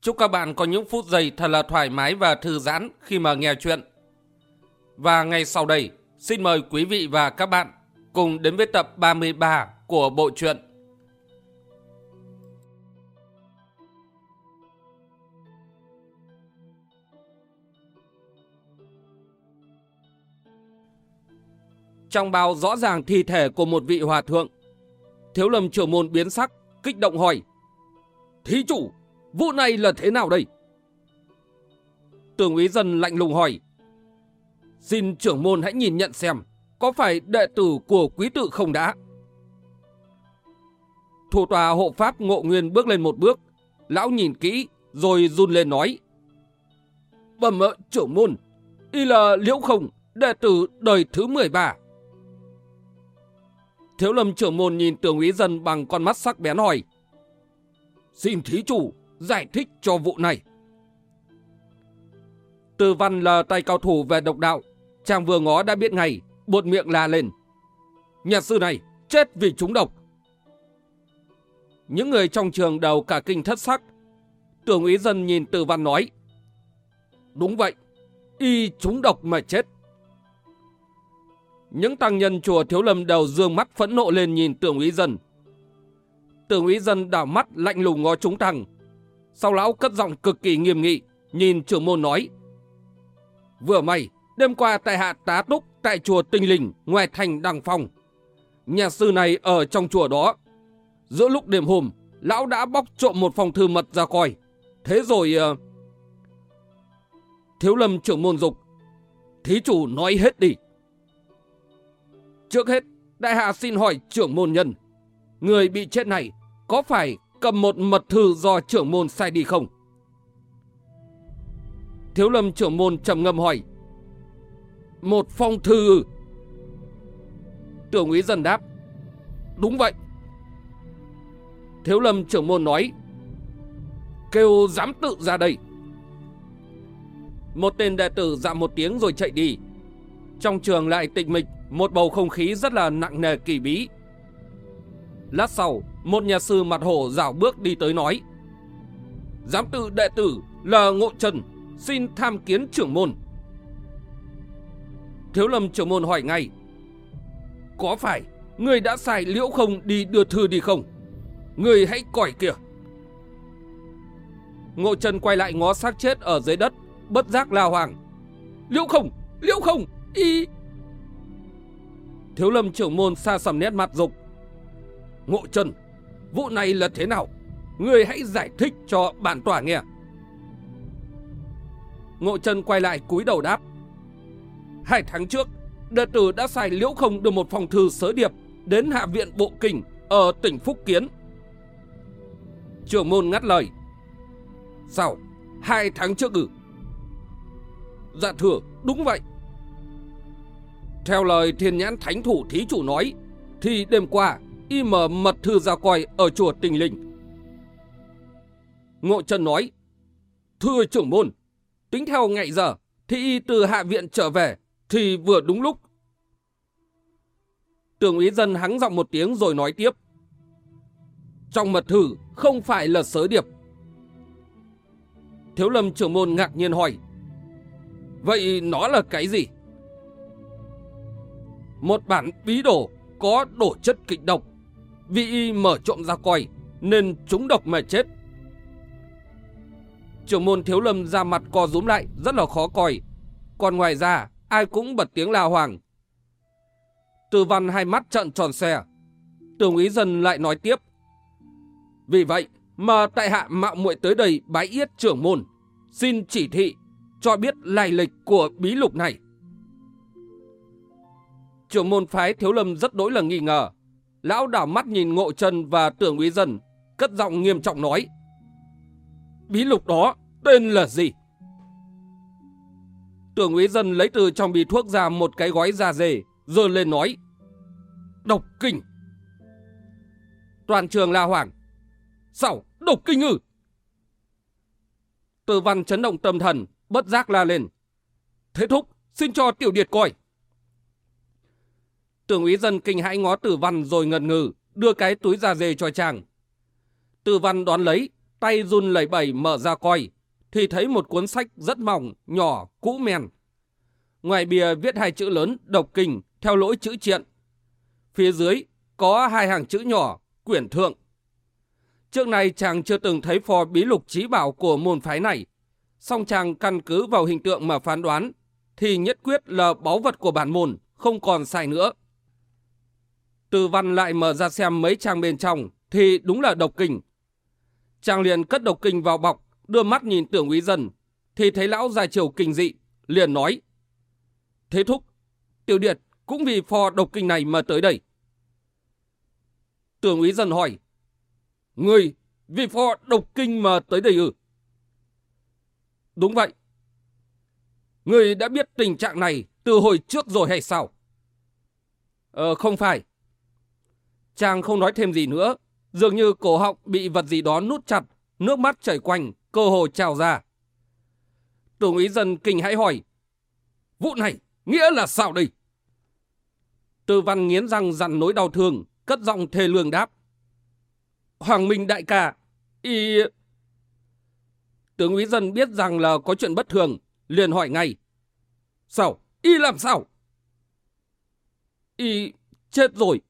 Chúc các bạn có những phút giây thật là thoải mái và thư giãn khi mà nghe chuyện. Và ngay sau đây, xin mời quý vị và các bạn cùng đến với tập 33 của bộ truyện. Trong bao rõ ràng thi thể của một vị hòa thượng, Thiếu lâm trưởng môn biến sắc, kích động hỏi. Thí chủ, Vụ này là thế nào đây? Tường úy dân lạnh lùng hỏi. Xin trưởng môn hãy nhìn nhận xem, có phải đệ tử của quý tự không đã? Thủ tòa hộ pháp ngộ nguyên bước lên một bước, lão nhìn kỹ, rồi run lên nói. Bẩm mợ trưởng môn, y là liễu không, đệ tử đời thứ 13. Thiếu lâm trưởng môn nhìn tường úy dân bằng con mắt sắc bén hỏi. Xin thí chủ, giải thích cho vụ này. Từ văn là tay cao thủ về độc đạo, chàng vừa ngó đã biết ngay, buột miệng la lên. Nhà sư này chết vì trúng độc. Những người trong trường đầu cả kinh thất sắc. Tưởng úy dân nhìn từ văn nói. Đúng vậy, y trúng độc mà chết. Những tăng nhân chùa Thiếu Lâm đầu dương mắt phẫn nộ lên nhìn tưởng úy dân. Tưởng úy dân đảo mắt lạnh lùng ngó chúng tăng, sau lão cất giọng cực kỳ nghiêm nghị, nhìn trưởng môn nói. Vừa may, đêm qua tại hạ tá túc tại chùa Tinh Linh, ngoài thành Đằng Phong. Nhà sư này ở trong chùa đó. Giữa lúc đêm hôm, lão đã bóc trộm một phòng thư mật ra coi. Thế rồi... Uh... Thiếu lâm trưởng môn dục. Thí chủ nói hết đi. Trước hết, đại hạ xin hỏi trưởng môn nhân. Người bị chết này có phải cầm một mật thư do trưởng môn sai đi không? Thiếu lâm trưởng môn trầm ngâm hỏi. Một phong thư Tưởng úy dần đáp. Đúng vậy. Thiếu lâm trưởng môn nói. Kêu dám tự ra đây. Một tên đệ tử dạ một tiếng rồi chạy đi. Trong trường lại tịch mịch, một bầu không khí rất là nặng nề kỳ bí. Lát sau, một nhà sư mặt hổ rảo bước đi tới nói. Giám tự đệ tử là Ngộ Trần, xin tham kiến trưởng môn. Thiếu lâm trưởng môn hỏi ngay. Có phải người đã xài liễu không đi đưa thư đi không? Người hãy còi kìa. Ngộ Trần quay lại ngó xác chết ở dưới đất, bất giác lao hoàng. Liễu không, liễu không, y... Thiếu lâm trưởng môn xa sầm nét mặt dục. Ngộ Trần, vụ này là thế nào? Người hãy giải thích cho bản tòa nghe. Ngộ Trần quay lại cúi đầu đáp. Hai tháng trước, đệ tử đã xài liễu không được một phòng thư sớ điệp đến Hạ viện Bộ Kinh ở tỉnh Phúc Kiến. Trưởng môn ngắt lời. Sao? Hai tháng trước ư? Dạ thưa, đúng vậy. Theo lời thiên nhãn thánh thủ thí chủ nói, thì đêm qua y mở mật thư ra coi ở chùa Tình Linh. Ngộ Trần nói, Thưa trưởng môn, tính theo ngày giờ, thì y từ hạ viện trở về, thì vừa đúng lúc. Tưởng úy dân hắng giọng một tiếng rồi nói tiếp. Trong mật thư không phải là sớ điệp. Thiếu lâm trưởng môn ngạc nhiên hỏi. Vậy nó là cái gì? Một bản bí đồ có đổ chất kịch độc vì y mở trộm ra coi, nên chúng độc mà chết. Trưởng môn thiếu lâm ra mặt co rúm lại, rất là khó coi. Còn ngoài ra, ai cũng bật tiếng la hoàng. Từ văn hai mắt trận tròn xe. Tường ý dân lại nói tiếp. Vì vậy mà tại hạ mạo muội tới đây bái yết trưởng môn. Xin chỉ thị cho biết lai lịch của bí lục này. Trưởng môn phái thiếu lâm rất đối là nghi ngờ. Lão đảo mắt nhìn ngộ trần và tưởng úy dân, cất giọng nghiêm trọng nói. Bí lục đó tên là gì? Tưởng úy dân lấy từ trong bì thuốc ra một cái gói da dề rồi lên nói. Độc kinh. Toàn trường la hoảng. Sao? Độc kinh ư? Từ văn chấn động tâm thần, bất giác la lên. Thế thúc, xin cho tiểu điệt coi. Tưởng úy dân kinh hãi ngó tử văn rồi ngần ngừ, đưa cái túi da dê cho chàng. Tử văn đón lấy, tay run lẩy bẩy mở ra coi, thì thấy một cuốn sách rất mỏng, nhỏ, cũ men. Ngoài bìa viết hai chữ lớn độc kinh theo lỗi chữ triện. Phía dưới có hai hàng chữ nhỏ, quyển thượng. Trước này chàng chưa từng thấy phò bí lục trí bảo của môn phái này. Song chàng căn cứ vào hình tượng mà phán đoán, thì nhất quyết là báu vật của bản môn, không còn sai nữa. Từ văn lại mở ra xem mấy trang bên trong, thì đúng là độc kinh. Chàng liền cất độc kinh vào bọc, đưa mắt nhìn tưởng úy dân, thì thấy lão dài chiều kinh dị, liền nói. Thế thúc, tiểu điệt cũng vì phò độc kinh này mà tới đây. Tưởng úy dân hỏi. Người vì phò độc kinh mà tới đây ư? Đúng vậy. Người đã biết tình trạng này từ hồi trước rồi hay sao? Ờ, không phải. Chàng không nói thêm gì nữa. Dường như cổ họng bị vật gì đó nút chặt, nước mắt chảy quanh, cơ hồ trào ra. Tưởng úy dân kinh hãi hỏi. Vụ này nghĩa là sao đây? Tư văn nghiến răng dặn nỗi đau thương, cất giọng thề lương đáp. Hoàng Minh đại ca, y... Tướng úy dân biết rằng là có chuyện bất thường, liền hỏi ngay. Sao? Y làm sao? Y chết rồi.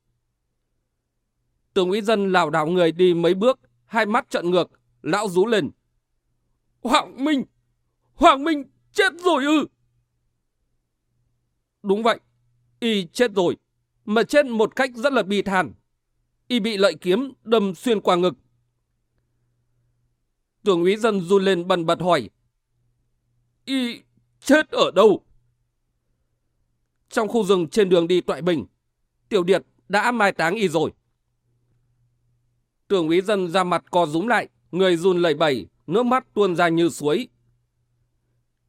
Tướng úy dân lảo đảo người đi mấy bước, hai mắt trận ngược, lão rú lên. Hoàng Minh! Hoàng Minh chết rồi ư! Đúng vậy, y chết rồi, mà chết một cách rất là bi thản. Y bị lợi kiếm đâm xuyên qua ngực. Tưởng úy dân run lên bần bật hỏi. Y chết ở đâu? Trong khu rừng trên đường đi Toại Bình, Tiểu Điệt đã mai táng y rồi. Tưởng úy dân ra mặt co rúm lại, người run lẩy bẩy, nước mắt tuôn ra như suối.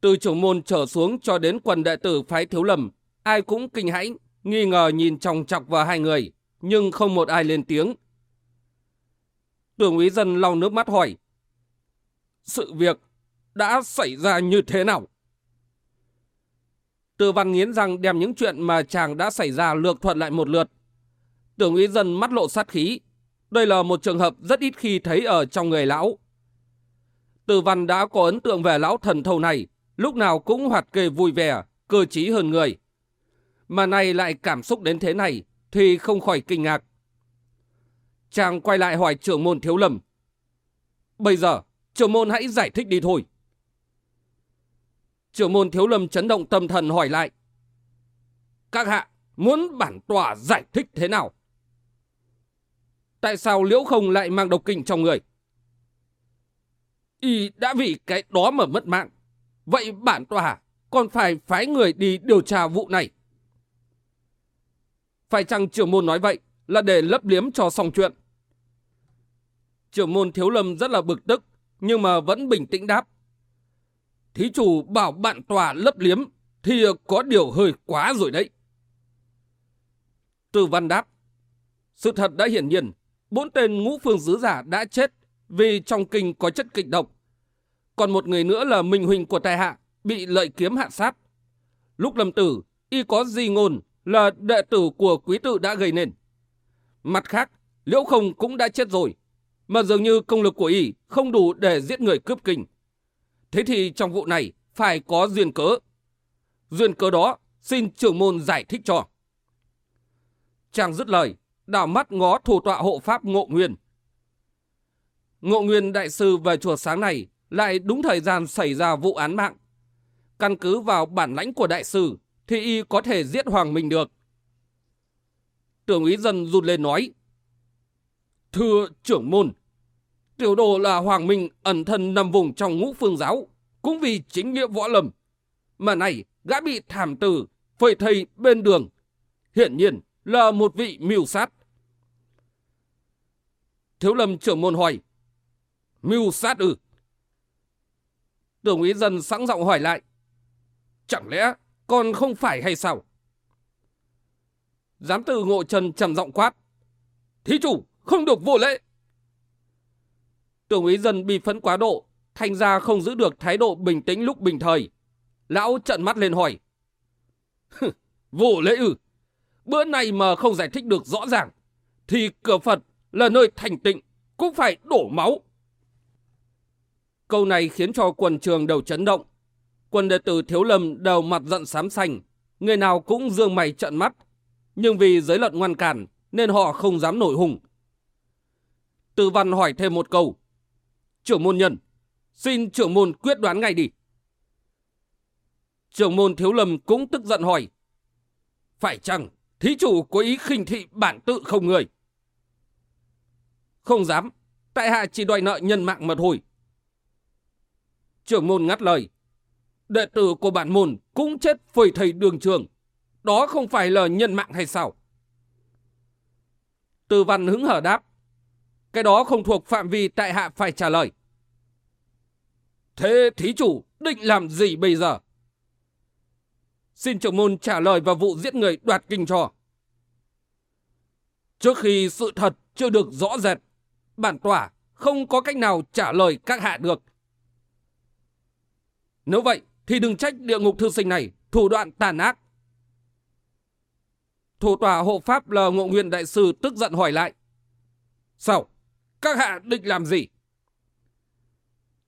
Từ trưởng môn trở xuống cho đến quần đệ tử phái thiếu lầm, ai cũng kinh hãi, nghi ngờ nhìn chòng chọc vào hai người, nhưng không một ai lên tiếng. Tưởng úy dân lau nước mắt hỏi, sự việc đã xảy ra như thế nào? Từ văn nghiến răng đem những chuyện mà chàng đã xảy ra lược thuận lại một lượt. Tưởng úy dân mắt lộ sát khí. Đây là một trường hợp rất ít khi thấy ở trong người lão. Từ văn đã có ấn tượng về lão thần thầu này, lúc nào cũng hoạt kề vui vẻ, cơ trí hơn người. Mà nay lại cảm xúc đến thế này, thì không khỏi kinh ngạc. Chàng quay lại hỏi trưởng môn thiếu lầm. Bây giờ, trưởng môn hãy giải thích đi thôi. Trưởng môn thiếu lâm chấn động tâm thần hỏi lại. Các hạ, muốn bản tòa giải thích thế nào? Tại sao liễu không lại mang độc kinh trong người? Y đã vì cái đó mà mất mạng. Vậy bản tòa còn phải phái người đi điều tra vụ này. Phải chăng trưởng môn nói vậy là để lấp liếm cho xong chuyện? Trưởng môn thiếu lâm rất là bực tức, nhưng mà vẫn bình tĩnh đáp. Thí chủ bảo bạn tòa lấp liếm thì có điều hơi quá rồi đấy. Từ văn đáp. Sự thật đã hiển nhiên, bốn tên ngũ phương sứ giả đã chết vì trong kinh có chất kịch độc. Còn một người nữa là Minh Huỳnh của tài hạ, bị lợi kiếm hạ sát. Lúc lâm tử, y có di ngôn là đệ tử của quý tự đã gây nên. Mặt khác, Liễu Không cũng đã chết rồi, mà dường như công lực của y không đủ để giết người cướp kinh. Thế thì trong vụ này phải có duyên cớ. Duyên cớ đó xin trưởng môn giải thích cho. Chàng dứt lời, đảo mắt ngó thủ tọa hộ pháp Ngộ Nguyên. Ngộ Nguyên đại sư về chùa sáng này lại đúng thời gian xảy ra vụ án mạng. Căn cứ vào bản lãnh của đại sư thì y có thể giết Hoàng Minh được. Tưởng úy dân rụt lên nói. Thưa trưởng môn, tiểu đồ là Hoàng Minh ẩn thân nằm vùng trong ngũ phương giáo, cũng vì chính nghĩa võ lầm Mà này, gã bị thảm tử, phơi thây bên đường. Hiện nhiên là một vị mưu sát. Thiếu lâm trưởng môn hỏi. Mưu sát ư? Tưởng úy dân sẵn giọng hỏi lại. Chẳng lẽ còn không phải hay sao? Giám tử ngộ trần trầm giọng quát. Thí chủ, không được vô lễ. Tưởng úy dân bị phấn quá độ, thành ra không giữ được thái độ bình tĩnh lúc bình thời. Lão trận mắt lên hỏi. vô lễ ư? Bữa nay mà không giải thích được rõ ràng, thì cửa Phật là nơi thành tịnh, cũng phải đổ máu. Câu này khiến cho quần trường đầu chấn động. Quân đệ tử Thiếu Lâm đầu mặt giận xám xanh, người nào cũng dương mày trận mắt. Nhưng vì giới luật ngoan cản nên họ không dám nổi hùng. Tư văn hỏi thêm một câu. Trưởng môn nhân, xin trưởng môn quyết đoán ngay đi. Trưởng môn Thiếu Lâm cũng tức giận hỏi. Phải chăng thí chủ có ý khinh thị bản tự không người? Không dám, tại hạ chỉ đòi nợ nhân mạng mà thôi. Trưởng môn ngắt lời. Đệ tử của bản môn cũng chết phơi thầy đường trường. Đó không phải là nhân mạng hay sao? Từ văn hứng hở đáp. Cái đó không thuộc phạm vi tại hạ phải trả lời. Thế thí chủ định làm gì bây giờ? Xin trưởng môn trả lời vào vụ giết người đoạt kinh trò Trước khi sự thật chưa được rõ rệt, bản tỏa không có cách nào trả lời các hạ được. Nếu vậy thì đừng trách địa ngục thư sinh này thủ đoạn tàn ác. Thủ tòa hộ pháp là ngộ nguyện đại sư tức giận hỏi lại. Sao? Các hạ định làm gì?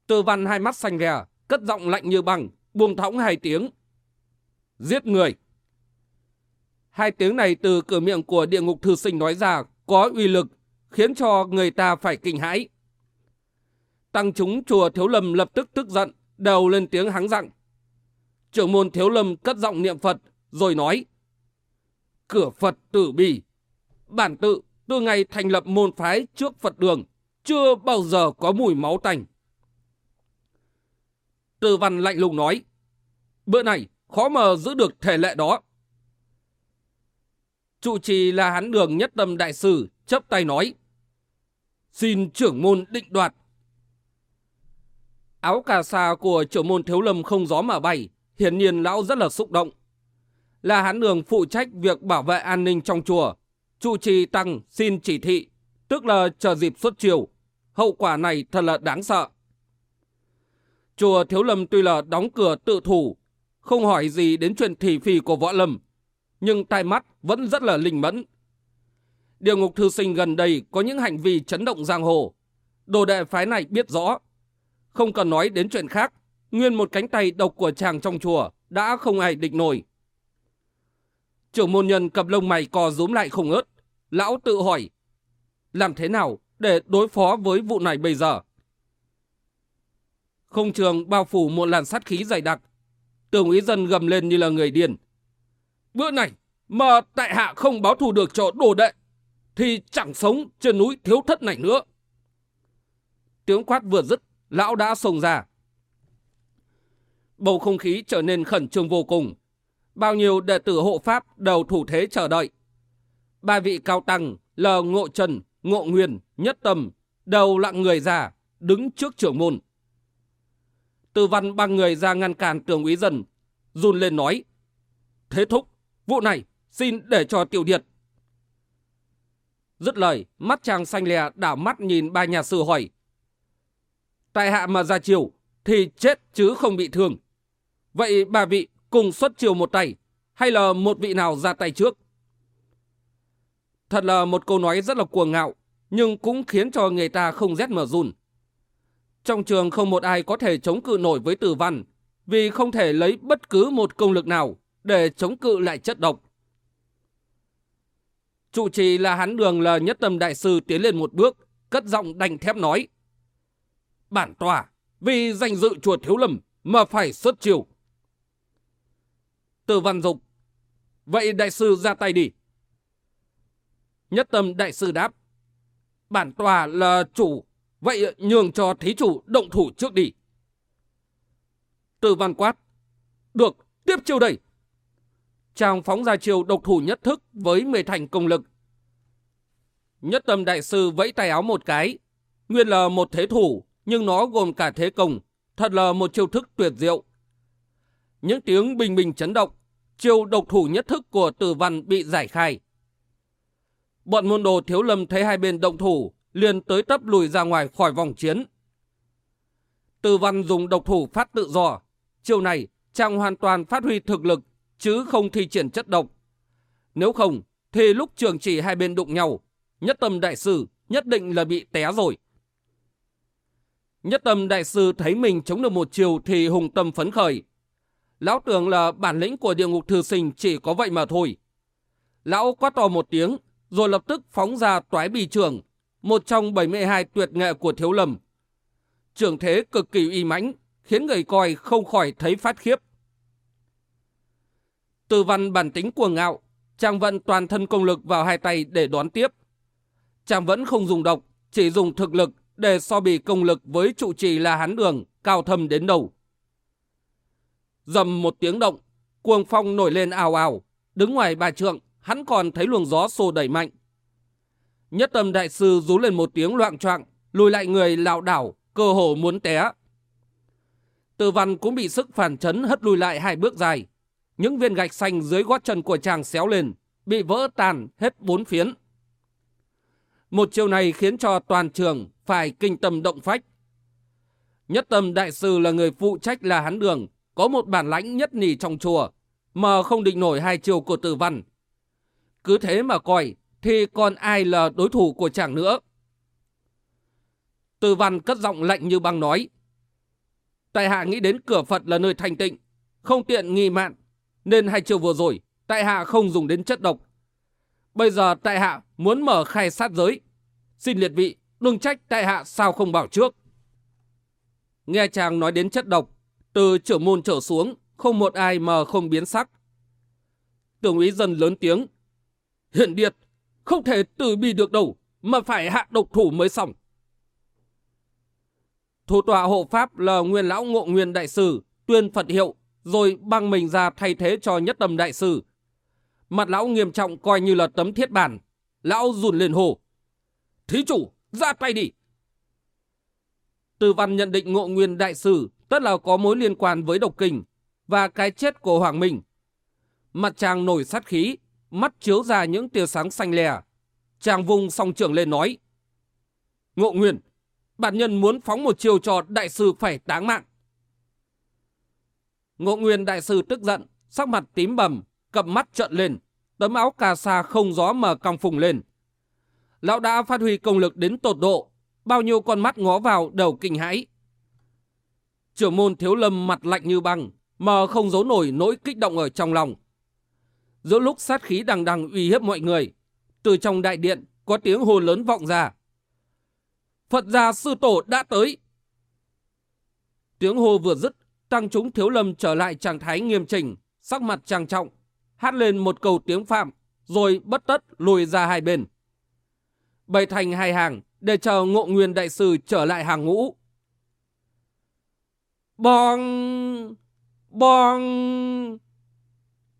Tư văn hai mắt xanh ghè, cất giọng lạnh như băng, buông thõng hai tiếng. Giết người. Hai tiếng này từ cửa miệng của địa ngục thư sinh nói ra có uy lực, khiến cho người ta phải kinh hãi. Tăng chúng chùa Thiếu Lâm lập tức tức giận, đều lên tiếng hắng giọng. Trưởng môn Thiếu Lâm cất giọng niệm Phật, rồi nói. Cửa Phật tử bì. Bản tự, từ ngày thành lập môn phái trước Phật đường, chưa bao giờ có mùi máu tanh. Từ văn lạnh lùng nói. Bữa này, khó mà giữ được thể lệ đó. Trụ trì là hán đường nhất tâm đại sư, chấp tay nói. Xin trưởng môn định đoạt. Áo cà sa của trưởng môn thiếu lâm không gió mà bay, hiển nhiên lão rất là xúc động. Là hán đường phụ trách việc bảo vệ an ninh trong chùa. Trụ trì tăng xin chỉ thị, tức là chờ dịp xuất chiều. Hậu quả này thật là đáng sợ. Chùa Thiếu Lâm tuy là đóng cửa tự thủ, không hỏi gì đến chuyện thị phi của võ lâm, nhưng tai mắt vẫn rất là linh mẫn. điều ngục thư sinh gần đây có những hành vi chấn động giang hồ. Đồ đệ phái này biết rõ. Không cần nói đến chuyện khác, nguyên một cánh tay độc của chàng trong chùa đã không ai địch nổi. Trưởng môn nhân cặp lông mày co rúm lại không ớt. Lão tự hỏi, làm thế nào để đối phó với vụ này bây giờ? Không trường bao phủ một làn sát khí dày đặc. Tưởng ý dân gầm lên như là người điên. Bữa này mà tại hạ không báo thù được cho đồ đệ thì chẳng sống trên núi thiếu thất này nữa. Tiếng quát vừa dứt, lão đã xông ra. Bầu không khí trở nên khẩn trương vô cùng. Bao nhiêu đệ tử hộ pháp đều thủ thế chờ đợi. Ba vị cao tăng là Ngộ Trần, Ngộ Nguyên, Nhất Tâm đều lặng người ra, đứng trước trưởng môn. Tư văn băng người ra ngăn cản tường úy dần run lên nói. Thế thúc, vụ này xin để cho tiểu điệt. Dứt lời, mắt chàng xanh lè đảo mắt nhìn ba nhà sư hỏi. Tại hạ mà ra chiều, thì chết chứ không bị thương. Vậy bà vị cùng xuất chiều một tay, hay là một vị nào ra tay trước? Thật là một câu nói rất là cuồng ngạo, nhưng cũng khiến cho người ta không rét mở run. Trong trường không một ai có thể chống cự nổi với tử văn, vì không thể lấy bất cứ một công lực nào để chống cự lại chất độc. chủ trì là hắn đường là nhất tâm đại sư tiến lên một bước, cất giọng đành thép nói. Bản tòa, vì danh dự chùa thiếu lầm mà phải xuất chiều. Từ văn dục, vậy đại sư ra tay đi. Nhất tâm đại sư đáp, bản tòa là chủ, vậy ờ, nhường cho thí chủ động thủ trước đi. Từ văn quát, được, tiếp chiêu đây. Chàng phóng ra chiều độc thủ nhất thức với mười thành công lực. Nhất tâm đại sư vẫy tay áo một cái. Nguyên là một thế thủ, nhưng nó gồm cả thế công. Thật là một chiêu thức tuyệt diệu. Những tiếng bình bình chấn động, chiêu độc thủ nhất thức của tử văn bị giải khai. Bọn môn đồ thiếu lâm thấy hai bên động thủ, liền tới tấp lùi ra ngoài khỏi vòng chiến. Từ văn dùng độc thủ phát tự do. Chiều này, chàng hoàn toàn phát huy thực lực, chứ không thi triển chất độc. Nếu không, thì lúc trường chỉ hai bên đụng nhau, nhất tâm đại sư nhất định là bị té rồi. Nhất tâm đại sư thấy mình chống được một chiều thì hùng tâm phấn khởi. Lão tưởng là bản lĩnh của địa ngục thư sinh chỉ có vậy mà thôi. Lão quát to một tiếng, rồi lập tức phóng ra toái bì trường, một trong 72 tuyệt nghệ của thiếu lầm. trưởng thế cực kỳ uy mãnh, khiến người coi không khỏi thấy phát khiếp. Từ văn bản tính cuồng ngạo, chàng vận toàn thân công lực vào hai tay để đón tiếp. Chàng vẫn không dùng độc, chỉ dùng thực lực để so bì công lực với trụ trì là hán đường, cao thâm đến đầu. Dầm một tiếng động, cuồng phong nổi lên ào ào, đứng ngoài bà trượng, hắn còn thấy luồng gió xô đẩy mạnh. Nhất tâm đại sư rú lên một tiếng loạn choạng, lùi lại người lảo đảo, cơ hồ muốn té. Tử văn cũng bị sức phản chấn hất lùi lại hai bước dài. Những viên gạch xanh dưới gót chân của chàng xéo lên, bị vỡ tàn hết bốn phiến. Một chiều này khiến cho toàn trường phải kinh tâm động phách. Nhất tâm đại sư là người phụ trách là hắn đường, có một bản lãnh nhất nỉ trong chùa, mà không định nổi hai chiều của tử văn. Cứ thế mà coi, thì còn ai là đối thủ của chàng nữa. Tư văn cất giọng lạnh như băng nói. Tại hạ nghĩ đến cửa Phật là nơi thành tịnh, không tiện nghi mạn, nên hai chiều vừa rồi, tại hạ không dùng đến chất độc. Bây giờ tại hạ muốn mở khai sát giới. Xin liệt vị, đừng trách tại hạ sao không bảo trước. Nghe chàng nói đến chất độc, từ trưởng môn trở xuống, không một ai mà không biến sắc. Tưởng úy dân lớn tiếng. Hiện điệt, không thể từ bi được đâu, mà phải hạ độc thủ mới xong. Thủ tọa hộ pháp là nguyên lão ngộ nguyên đại sư, tuyên Phật hiệu, rồi băng mình ra thay thế cho nhất tâm đại sư. Mặt lão nghiêm trọng coi như là tấm thiết bản. Lão rùn lên hồ. Thí chủ, ra tay đi. tư văn nhận định ngộ nguyên đại sư tất là có mối liên quan với độc kinh và cái chết của Hoàng Minh. Mặt chàng nổi sát khí, mắt chiếu ra những tia sáng xanh lè. Chàng vùng song trưởng lên nói. Ngộ nguyên, bản nhân muốn phóng một chiều cho đại sư phải đáng mạng. Ngộ nguyên đại sư tức giận, sắc mặt tím bầm, cầm mắt trợn lên, tấm áo cà sa không gió mà cong phùng lên. Lão đã phát huy công lực đến tột độ, bao nhiêu con mắt ngó vào đầu kinh hãi. Trưởng môn thiếu lâm mặt lạnh như băng, mà không giấu nổi nỗi kích động ở trong lòng. Giữa lúc sát khí đằng đằng uy hiếp mọi người, từ trong đại điện có tiếng hồ lớn vọng ra. Phật gia sư tổ đã tới. Tiếng hô vừa dứt, tăng chúng thiếu lâm trở lại trạng thái nghiêm chỉnh, sắc mặt trang trọng, hát lên một câu tiếng phạm, rồi bất tất lùi ra hai bên. Bày thành hai hàng để chờ ngộ nguyên đại sư trở lại hàng ngũ. Bong! Bong!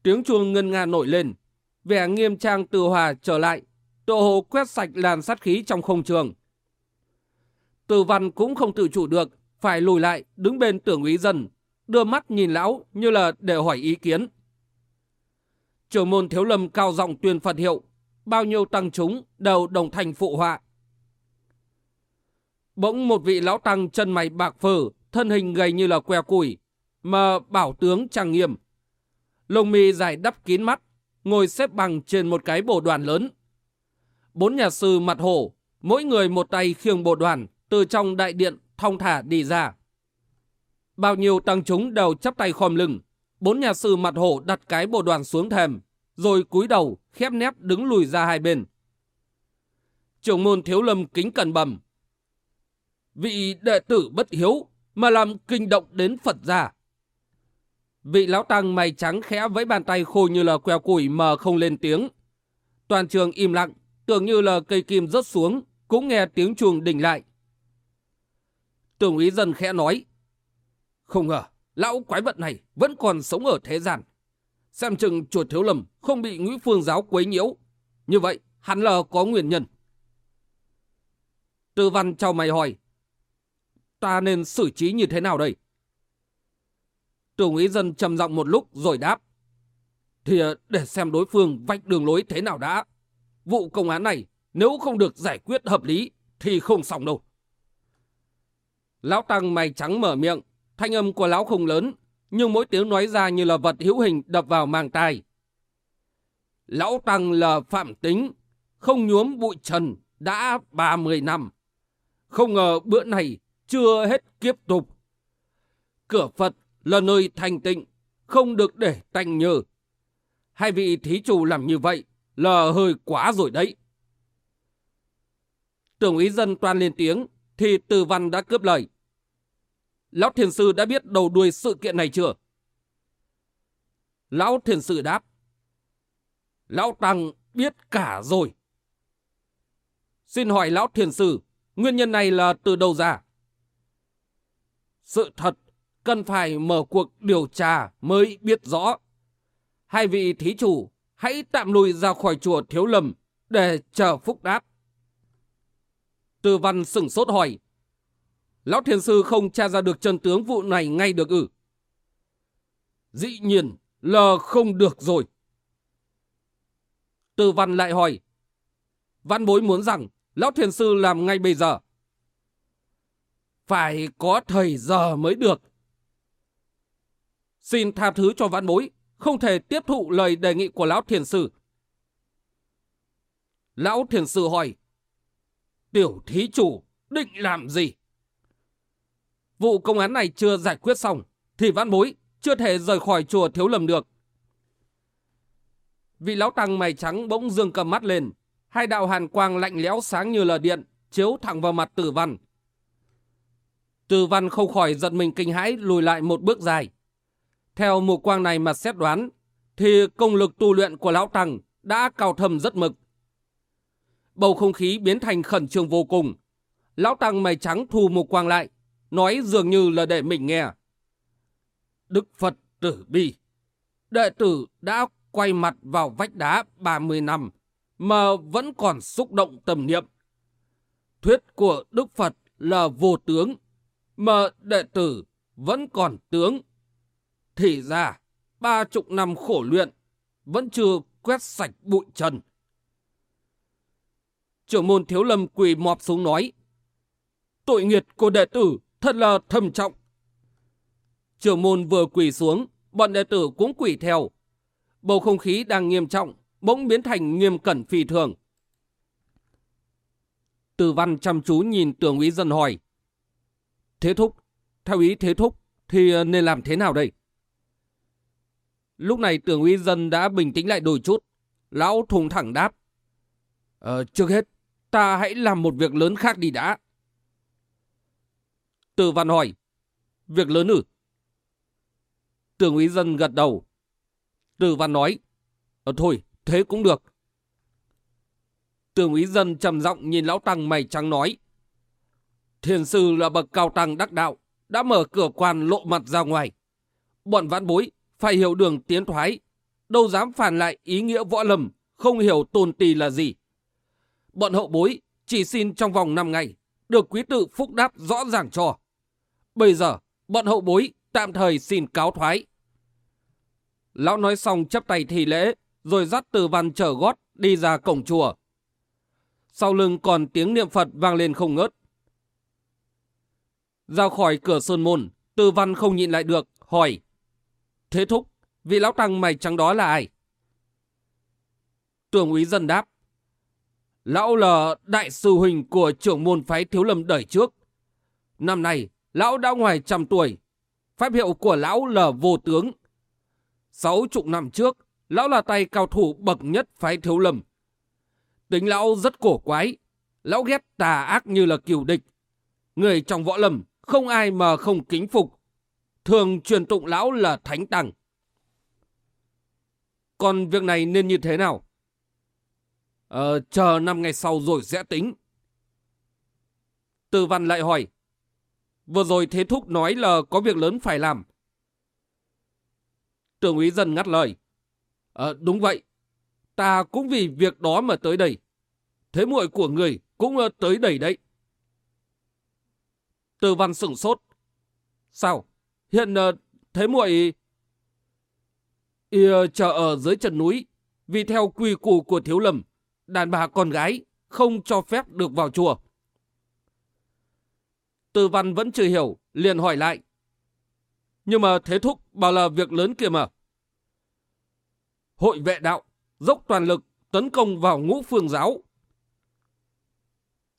Tiếng chuông ngân nga nổi lên, vẻ nghiêm trang từ hòa trở lại, tổ hồ quét sạch làn sát khí trong không trường. Từ văn cũng không tự chủ được, phải lùi lại đứng bên tưởng úy dân, đưa mắt nhìn lão như là để hỏi ý kiến. Trưởng môn thiếu lâm cao giọng tuyên Phật hiệu, bao nhiêu tăng chúng đều đồng thành phụ họa. Bỗng một vị lão tăng chân mày bạc phở, thân hình gầy như là que củi, mà bảo tướng trang nghiêm. Lông mi dài đắp kín mắt, ngồi xếp bằng trên một cái bồ đoàn lớn. Bốn nhà sư mặt hổ, mỗi người một tay khiêng bồ đoàn từ trong đại điện thong thả đi ra. Bao nhiêu tăng chúng đều chắp tay khom lưng, bốn nhà sư mặt hổ đặt cái bồ đoàn xuống thềm, rồi cúi đầu khép nép đứng lùi ra hai bên. Trưởng môn thiếu lâm kính cẩn bầm. Vị đệ tử bất hiếu mà làm kinh động đến Phật gia. Vị lão tăng mày trắng khẽ với bàn tay khô như là queo củi mà không lên tiếng. Toàn trường im lặng, tưởng như là cây kim rớt xuống, cũng nghe tiếng chuồng đỉnh lại. Tưởng úy dân khẽ nói. Không ngờ, lão quái vật này vẫn còn sống ở thế gian. Xem chừng chùa thiếu lầm không bị ngũ phương giáo quấy nhiễu. Như vậy, hẳn là có nguyên nhân. Tư văn trao mày hỏi. Ta nên xử trí như thế nào đây? Trung úy dân trầm giọng một lúc rồi đáp. Thì ờ, để xem đối phương vạch đường lối thế nào đã. Vụ công án này nếu không được giải quyết hợp lý thì không xong đâu. Lão Tăng mày trắng mở miệng, thanh âm của lão không lớn, nhưng mỗi tiếng nói ra như là vật hữu hình đập vào màng tai. Lão Tăng là phạm tính, không nhuốm bụi trần, đã 30 năm. Không ngờ bữa này chưa hết kiếp tục. Cửa Phật là nơi thanh tịnh, không được để tanh nhờ. Hai vị thí chủ làm như vậy là hơi quá rồi đấy. Tưởng ý dân toan lên tiếng, thì từ văn đã cướp lời. Lão thiền sư đã biết đầu đuôi sự kiện này chưa? Lão thiền sư đáp. Lão Tăng biết cả rồi. Xin hỏi Lão thiền sư, nguyên nhân này là từ đâu ra? Sự thật, cần phải mở cuộc điều tra mới biết rõ. Hai vị thí chủ, hãy tạm lùi ra khỏi chùa Thiếu Lâm để chờ phúc đáp. Tư văn sửng sốt hỏi. Lão thiền sư không tra ra được chân tướng vụ này ngay được ư? Dĩ nhiên là không được rồi. Tư văn lại hỏi. Văn bối muốn rằng lão thiền sư làm ngay bây giờ. Phải có thời giờ mới được. Xin tha thứ cho văn bối, không thể tiếp thụ lời đề nghị của lão thiền sư. Lão thiền sư hỏi. Tiểu thí chủ định làm gì? Vụ công án này chưa giải quyết xong, thì văn bối chưa thể rời khỏi chùa thiếu lầm được. Vị lão tăng mày trắng bỗng dương cầm mắt lên, hai đạo hàn quang lạnh lẽo sáng như là điện, chiếu thẳng vào mặt tử văn. Tử văn không khỏi giật mình kinh hãi lùi lại một bước dài. Theo mục quang này mà xét đoán, thì công lực tu luyện của lão tăng đã cao thâm rất mực. Bầu không khí biến thành khẩn trương vô cùng. Lão tăng mày trắng thu mục quang lại, nói dường như là để mình nghe. Đức Phật tử bi, đệ tử đã quay mặt vào vách đá 30 năm mà vẫn còn xúc động tầm niệm. Thuyết của Đức Phật là vô tướng, mà đệ tử vẫn còn tướng. Thì ra, ba chục năm khổ luyện, vẫn chưa quét sạch bụi trần. Trưởng môn thiếu lâm quỳ mọp xuống nói, tội nghiệt của đệ tử thật là thầm trọng. Trưởng môn vừa quỳ xuống, bọn đệ tử cũng quỳ theo. Bầu không khí đang nghiêm trọng, bỗng biến thành nghiêm cẩn phi thường. Từ văn chăm chú nhìn tưởng úy dân hỏi. Thế thúc, theo ý thế thúc, thì nên làm thế nào đây? Lúc này tưởng uy dân đã bình tĩnh lại đôi chút. Lão thùng thẳng đáp. Ờ, trước hết, ta hãy làm một việc lớn khác đi đã. Từ văn hỏi. Việc lớn ư? Tưởng uy dân gật đầu. Từ văn nói. Ờ thôi, thế cũng được. Tưởng úy dân trầm giọng nhìn lão tăng mày trắng nói. Thiền sư là bậc cao tăng đắc đạo, đã mở cửa quan lộ mặt ra ngoài. Bọn vãn bối phải hiểu đường tiến thoái, đâu dám phản lại ý nghĩa võ lầm, không hiểu tôn tì là gì. Bọn hậu bối chỉ xin trong vòng 5 ngày, được quý tự phúc đáp rõ ràng cho. Bây giờ, bọn hậu bối tạm thời xin cáo thoái. Lão nói xong chấp tay thì lễ, rồi dắt từ văn trở gót đi ra cổng chùa. Sau lưng còn tiếng niệm Phật vang lên không ngớt. Ra khỏi cửa sơn môn, từ văn không nhịn lại được, hỏi. Thế thúc, vị lão tăng mày trắng đó là ai? Tưởng úy dân đáp. Lão là đại sư huynh của trưởng môn phái thiếu lâm đời trước. Năm nay, lão đã ngoài trăm tuổi. Pháp hiệu của lão là vô tướng. Sáu chục năm trước, lão là tay cao thủ bậc nhất phái thiếu lâm. Tính lão rất cổ quái. Lão ghét tà ác như là kiều địch. Người trong võ lâm không ai mà không kính phục. Thường truyền tụng lão là thánh tăng. Còn việc này nên như thế nào? Ờ, chờ năm ngày sau rồi sẽ tính. Từ văn lại hỏi. Vừa rồi Thế Thúc nói là có việc lớn phải làm. Tưởng úy dân ngắt lời. Ờ, đúng vậy. Ta cũng vì việc đó mà tới đây. Thế muội của người cũng ờ, tới đây đấy. Từ văn sửng sốt. Sao? Hiện ờ, uh, thế muội... Y ờ, chờ ở dưới chân núi, vì theo quy củ của thiếu lâm, đàn bà con gái không cho phép được vào chùa. Tư văn vẫn chưa hiểu, liền hỏi lại. Nhưng mà thế thúc bảo là việc lớn kia mà. Hội vệ đạo, dốc toàn lực, tấn công vào ngũ phương giáo.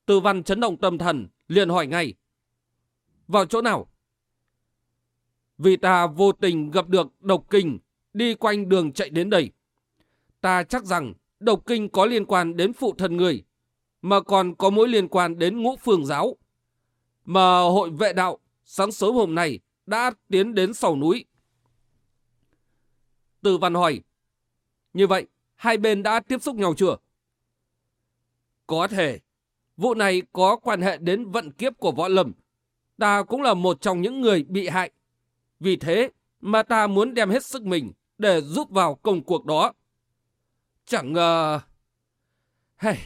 Tư văn chấn động tâm thần, liền hỏi ngay. Vào chỗ nào? Vì ta vô tình gặp được độc kinh, đi quanh đường chạy đến đây. Ta chắc rằng độc kinh có liên quan đến phụ thân người, mà còn có mối liên quan đến ngũ phương giáo. Mà hội vệ đạo sáng sớm hôm nay đã tiến đến sau núi. Từ văn hỏi, như vậy hai bên đã tiếp xúc nhau chưa? Có thể, vụ này có quan hệ đến vận kiếp của võ lâm. Ta cũng là một trong những người bị hại. Vì thế mà ta muốn đem hết sức mình để giúp vào công cuộc đó. Chẳng ngờ... Hey,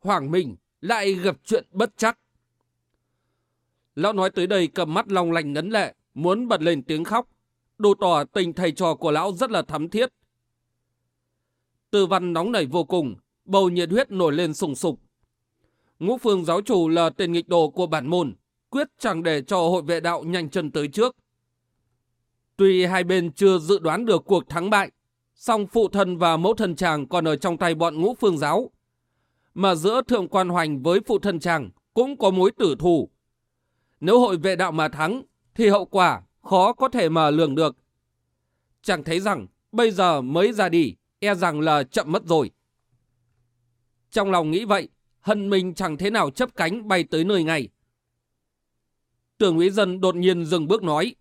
Hoàng Minh lại gặp chuyện bất chắc. Lão nói tới đây cầm mắt long lành ngấn lệ, muốn bật lên tiếng khóc. Đồ tỏ tình thầy trò của lão rất là thắm thiết. Tư văn nóng nảy vô cùng, bầu nhiệt huyết nổi lên sùng sục. Ngũ phương giáo chủ là tên nghịch đồ của bản môn, quyết chẳng để cho hội vệ đạo nhanh chân tới trước. Tuy hai bên chưa dự đoán được cuộc thắng bại, song phụ thân và mẫu thân chàng còn ở trong tay bọn ngũ phương giáo. Mà giữa thượng quan hoành với phụ thân chàng cũng có mối tử thù. Nếu hội vệ đạo mà thắng, thì hậu quả khó có thể mà lường được. Chàng thấy rằng bây giờ mới ra đi, e rằng là chậm mất rồi. Trong lòng nghĩ vậy, hận mình chẳng thế nào chấp cánh bay tới nơi ngay. Tưởng úy dân đột nhiên dừng bước nói.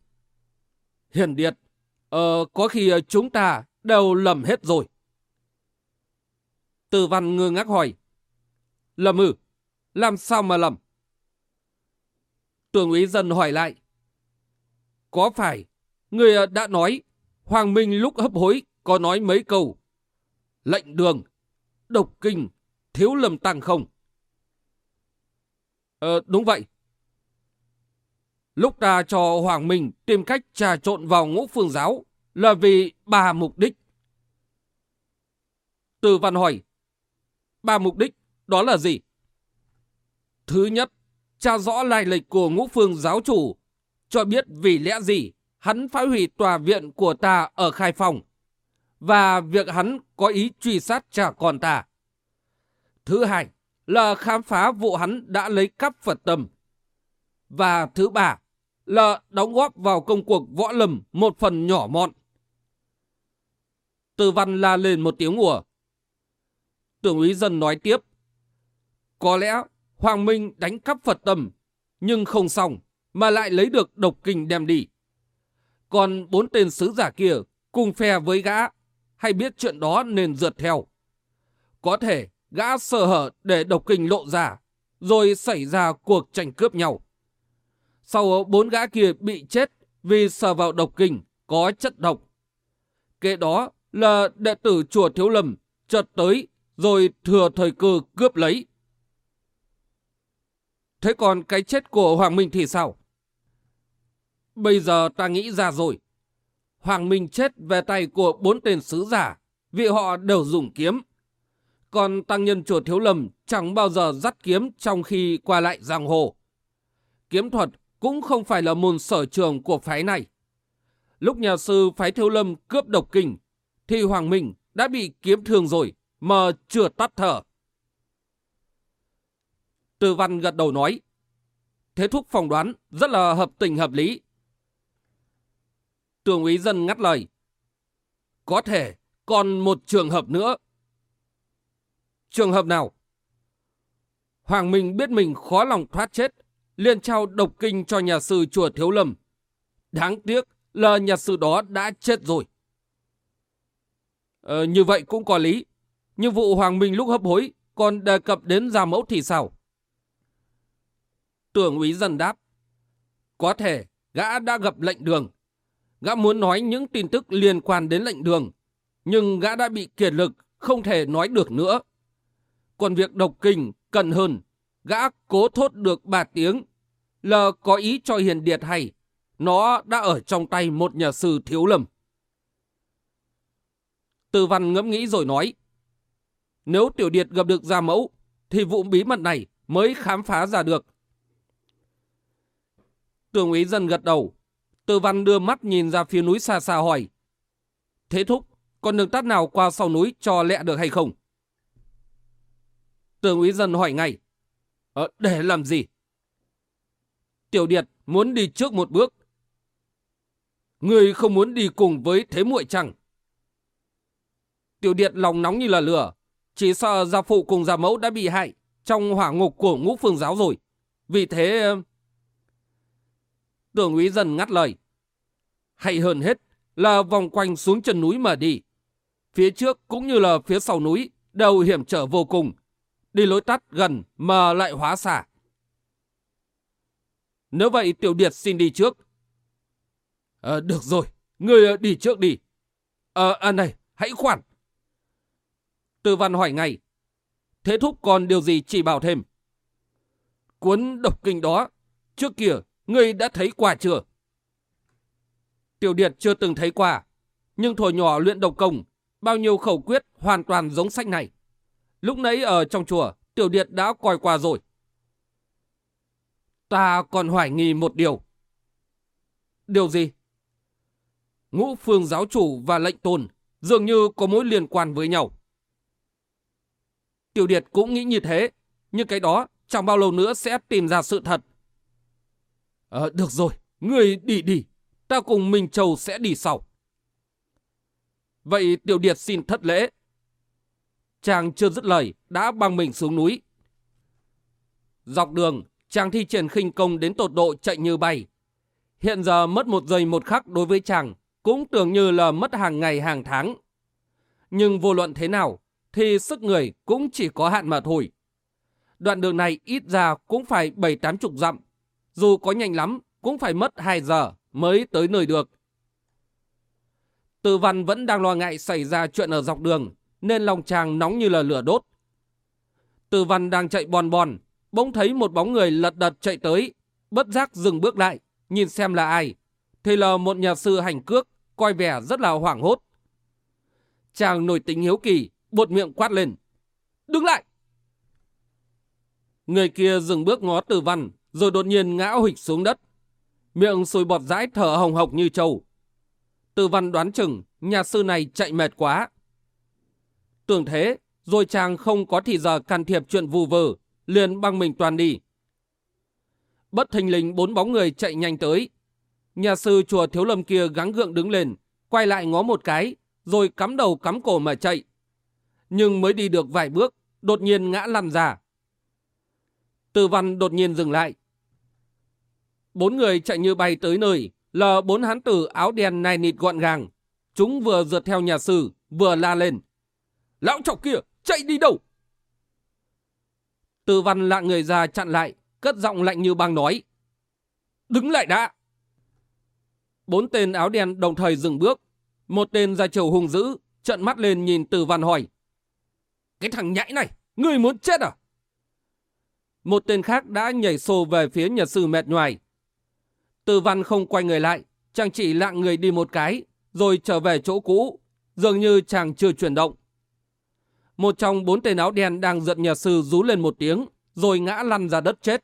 Hiền Điệt, ờ, có khi ờ, chúng ta đều lầm hết rồi. Từ văn ngơ ngác hỏi. Lầm ư? Làm sao mà lầm? Tưởng úy dân hỏi lại. Có phải, người ờ, đã nói, Hoàng Minh lúc hấp hối có nói mấy câu. Lệnh đường, độc kinh, thiếu lầm tăng không? Ờ, đúng vậy. Lúc ta cho Hoàng Minh tìm cách trà trộn vào ngũ phương giáo là vì ba mục đích. Từ văn hỏi, ba mục đích đó là gì? Thứ nhất, tra rõ lai lịch của ngũ phương giáo chủ, cho biết vì lẽ gì hắn phá hủy tòa viện của ta ở Khai Phòng, và việc hắn có ý truy sát trả con ta. Thứ hai là khám phá vụ hắn đã lấy cắp Phật tâm. Và thứ ba là đóng góp vào công cuộc võ lầm một phần nhỏ mọn. Từ văn la lên một tiếng ủa. Tưởng úy dân nói tiếp. Có lẽ Hoàng Minh đánh cắp Phật tâm, nhưng không xong, mà lại lấy được độc kinh đem đi. Còn bốn tên sứ giả kia cùng phe với gã, hay biết chuyện đó nên rượt theo. Có thể gã sơ hở để độc kinh lộ ra, rồi xảy ra cuộc tranh cướp nhau. Sau bốn gã kia bị chết vì sờ vào độc kinh, có chất độc. Kế đó là đệ tử chùa Thiếu Lâm chợt tới rồi thừa thời cơ cướp lấy. Thế còn cái chết của Hoàng Minh thì sao? Bây giờ ta nghĩ ra rồi. Hoàng Minh chết về tay của bốn tên sứ giả, vì họ đều dùng kiếm. Còn tăng nhân chùa Thiếu Lâm chẳng bao giờ dắt kiếm trong khi qua lại giang hồ. Kiếm thuật cũng không phải là môn sở trường của phái này. Lúc nhà sư phái Thiếu Lâm cướp độc kinh, thì Hoàng Minh đã bị kiếm thương rồi, mà chưa tắt thở. Từ văn gật đầu nói, thế thúc phỏng đoán rất là hợp tình hợp lý. Tường úy dân ngắt lời, có thể còn một trường hợp nữa. Trường hợp nào? Hoàng Minh biết mình khó lòng thoát chết, liền trao độc kinh cho nhà sư chùa Thiếu Lâm. Đáng tiếc là nhà sư đó đã chết rồi. Ờ, như vậy cũng có lý. Như vụ Hoàng Minh lúc hấp hối còn đề cập đến gia mẫu thì sao? Tưởng úy dần đáp. Có thể gã đã gặp lệnh đường. Gã muốn nói những tin tức liên quan đến lệnh đường. Nhưng gã đã bị kiệt lực, không thể nói được nữa. Còn việc độc kinh cần hơn. Gã cố thốt được ba tiếng là có ý cho hiền điệt hay. nó đã ở trong tay một nhà sư thiếu lầm. Tư văn ngẫm nghĩ rồi nói. Nếu tiểu điệt gặp được gia mẫu, thì vụ bí mật này mới khám phá ra được. Tường úy dân gật đầu. Tư văn đưa mắt nhìn ra phía núi xa xa hỏi. Thế thúc, còn đường tắt nào qua sau núi cho lẹ được hay không? Tường úy dân hỏi ngay. Ờ, để làm gì? Tiểu Điệt muốn đi trước một bước. Người không muốn đi cùng với thế muội chẳng. Tiểu Điệt lòng nóng như là lửa. Chỉ sợ gia phụ cùng gia mẫu đã bị hại trong hỏa ngục của ngũ phương giáo rồi. Vì thế... Tưởng úy dần ngắt lời. Hay hơn hết là vòng quanh xuống chân núi mà đi. Phía trước cũng như là phía sau núi đều hiểm trở vô cùng. Đi lối tắt gần mà lại hóa xả. Nếu vậy Tiểu Điệt xin đi trước. À, được rồi, người ờ, đi trước đi. À, à, này, hãy khoản. Tư văn hỏi ngay. Thế thúc còn điều gì chỉ bảo thêm? Cuốn độc kinh đó, trước kia, ngươi đã thấy qua chưa? Tiểu Điệt chưa từng thấy qua, nhưng thổi nhỏ luyện độc công, bao nhiêu khẩu quyết hoàn toàn giống sách này. Lúc nãy ở trong chùa, Tiểu Điệt đã coi qua rồi. Ta còn hoài nghi một điều. Điều gì? Ngũ phương giáo chủ và lệnh tôn dường như có mối liên quan với nhau. Tiểu Điệt cũng nghĩ như thế, nhưng cái đó chẳng bao lâu nữa sẽ tìm ra sự thật. Ờ, được rồi, người đi đi, ta cùng Minh Châu sẽ đi sau. Vậy Tiểu Điệt xin thất lễ. Chàng chưa dứt lời, đã băng mình xuống núi. Dọc đường, chàng thi triển khinh công đến tột độ chạy như bay. Hiện giờ mất một giây một khắc đối với chàng, cũng tưởng như là mất hàng ngày hàng tháng. Nhưng vô luận thế nào, thì sức người cũng chỉ có hạn mà thôi. Đoạn đường này ít ra cũng phải 7-8 chục dặm, dù có nhanh lắm cũng phải mất 2 giờ mới tới nơi được. Từ văn vẫn đang lo ngại xảy ra chuyện ở dọc đường, nên lòng chàng nóng như là lửa đốt. Từ văn đang chạy bon bon, bỗng thấy một bóng người lật đật chạy tới, bất giác dừng bước lại, nhìn xem là ai. Thì là một nhà sư hành cước, coi vẻ rất là hoảng hốt. Chàng nổi tính hiếu kỳ, bột miệng quát lên. Đứng lại! Người kia dừng bước ngó từ văn, rồi đột nhiên ngã hụt xuống đất. Miệng sùi bọt rãi thở hồng hộc như trâu. Từ văn đoán chừng, nhà sư này chạy mệt quá. Tưởng thế, rồi chàng không có thì giờ can thiệp chuyện vù vờ, liền băng mình toàn đi. Bất thình lình bốn bóng người chạy nhanh tới. Nhà sư chùa Thiếu Lâm kia gắng gượng đứng lên, quay lại ngó một cái, rồi cắm đầu cắm cổ mà chạy. Nhưng mới đi được vài bước, đột nhiên ngã lăn ra. Từ văn đột nhiên dừng lại. Bốn người chạy như bay tới nơi, là bốn hán tử áo đen nai nịt gọn gàng. Chúng vừa rượt theo nhà sư, vừa la lên. Lão chọc kia, chạy đi đâu? Từ văn lạng người ra chặn lại, cất giọng lạnh như băng nói. Đứng lại đã! Bốn tên áo đen đồng thời dừng bước. Một tên ra chiều hung dữ, trận mắt lên nhìn từ văn hỏi. Cái thằng nhãi này, người muốn chết à? Một tên khác đã nhảy xô về phía nhà sư mệt nhoài. Từ văn không quay người lại, chàng chỉ lạng người đi một cái, rồi trở về chỗ cũ, dường như chàng chưa chuyển động. Một trong bốn tên áo đen đang giận nhà sư rú lên một tiếng, rồi ngã lăn ra đất chết.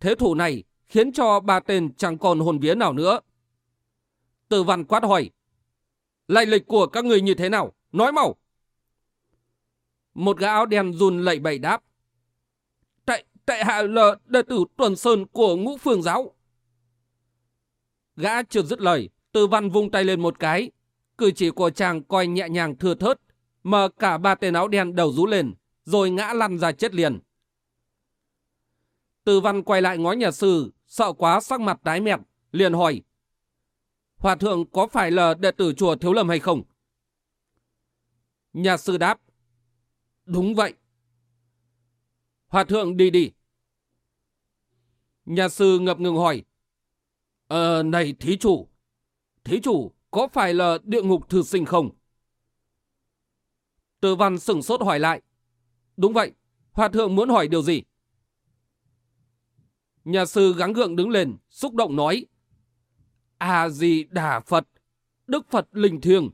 Thế thủ này khiến cho ba tên chẳng còn hồn vía nào nữa. Tử văn quát hỏi, lại lịch của các người như thế nào? Nói mau! Một gã áo đen run lẩy bẩy đáp. Tại, tại hạ là đệ tử tuần sơn của ngũ phương giáo. Gã chưa dứt lời, tử văn vung tay lên một cái. Cử chỉ của chàng coi nhẹ nhàng thưa thớt, mà cả ba tên áo đen đầu rú lên, rồi ngã lăn ra chết liền. Từ văn quay lại ngó nhà sư, sợ quá sắc mặt tái mẹt, liền hỏi. Hòa thượng có phải là đệ tử chùa Thiếu Lâm hay không? Nhà sư đáp. Đúng vậy. Hòa thượng đi đi. Nhà sư ngập ngừng hỏi. Ờ, này thí chủ. Thí chủ, có phải là địa ngục thư sinh không? Từ văn sửng sốt hỏi lại. Đúng vậy, Hòa thượng muốn hỏi điều gì? Nhà sư gắng gượng đứng lên, xúc động nói. A-di-đà Phật, Đức Phật linh thiêng,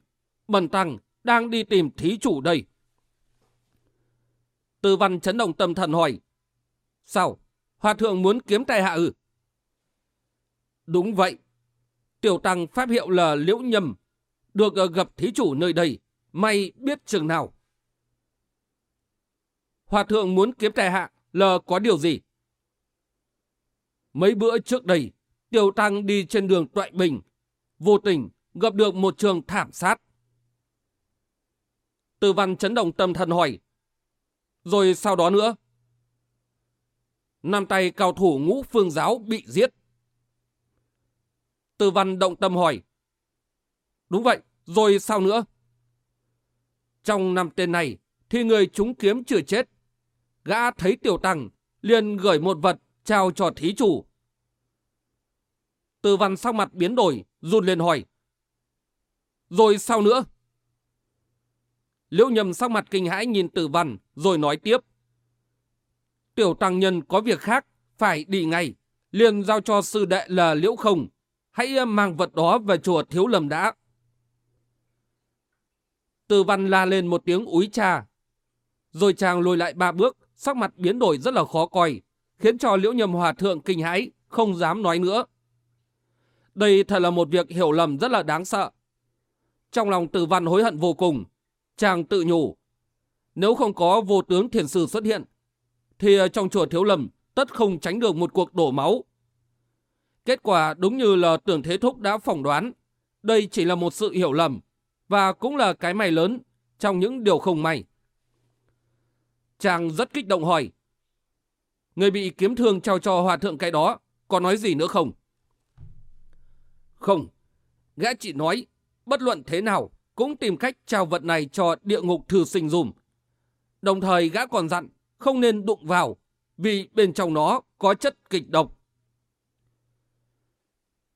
Bần Tăng đang đi tìm thí chủ đây. Tư văn chấn động tâm thần hỏi. Sao? Hòa thượng muốn kiếm tài hạ ư? Đúng vậy. Tiểu tăng pháp hiệu là Liễu Nhầm, được ờ, gặp thí chủ nơi đây, may biết chừng nào. Hòa thượng muốn kiếm tài hạ là có điều gì? Mấy bữa trước đây, Tiểu Tăng đi trên đường Toại Bình, vô tình gặp được một trường thảm sát. Từ văn chấn động tâm thần hỏi. Rồi sau đó nữa? Năm tay cao thủ ngũ phương giáo bị giết. Từ văn động tâm hỏi. Đúng vậy, rồi sao nữa? Trong năm tên này, thì người chúng kiếm chưa chết. Gã thấy tiểu tăng, liền gửi một vật trao cho thí chủ. Từ văn sắc mặt biến đổi, run lên hỏi. Rồi sao nữa? Liễu nhầm sắc mặt kinh hãi nhìn tử văn, rồi nói tiếp. Tiểu tăng nhân có việc khác, phải đi ngay. liền giao cho sư đệ là liễu không. Hãy mang vật đó về chùa thiếu lầm đã. Từ văn la lên một tiếng úi cha. Rồi chàng lùi lại ba bước, sắc mặt biến đổi rất là khó coi, khiến cho liễu nhầm hòa thượng kinh hãi, không dám nói nữa. Đây thật là một việc hiểu lầm rất là đáng sợ. Trong lòng tử văn hối hận vô cùng, chàng tự nhủ. Nếu không có vô tướng thiền sư xuất hiện, thì trong chùa thiếu lầm tất không tránh được một cuộc đổ máu. Kết quả đúng như là tưởng thế thúc đã phỏng đoán, đây chỉ là một sự hiểu lầm, và cũng là cái may lớn trong những điều không may. Chàng rất kích động hỏi, Người bị kiếm thương trao cho hòa thượng cái đó, có nói gì nữa không? Không, gã chỉ nói, bất luận thế nào, cũng tìm cách trao vật này cho địa ngục thư sinh dùm. Đồng thời gã còn dặn, không nên đụng vào, vì bên trong nó có chất kịch độc.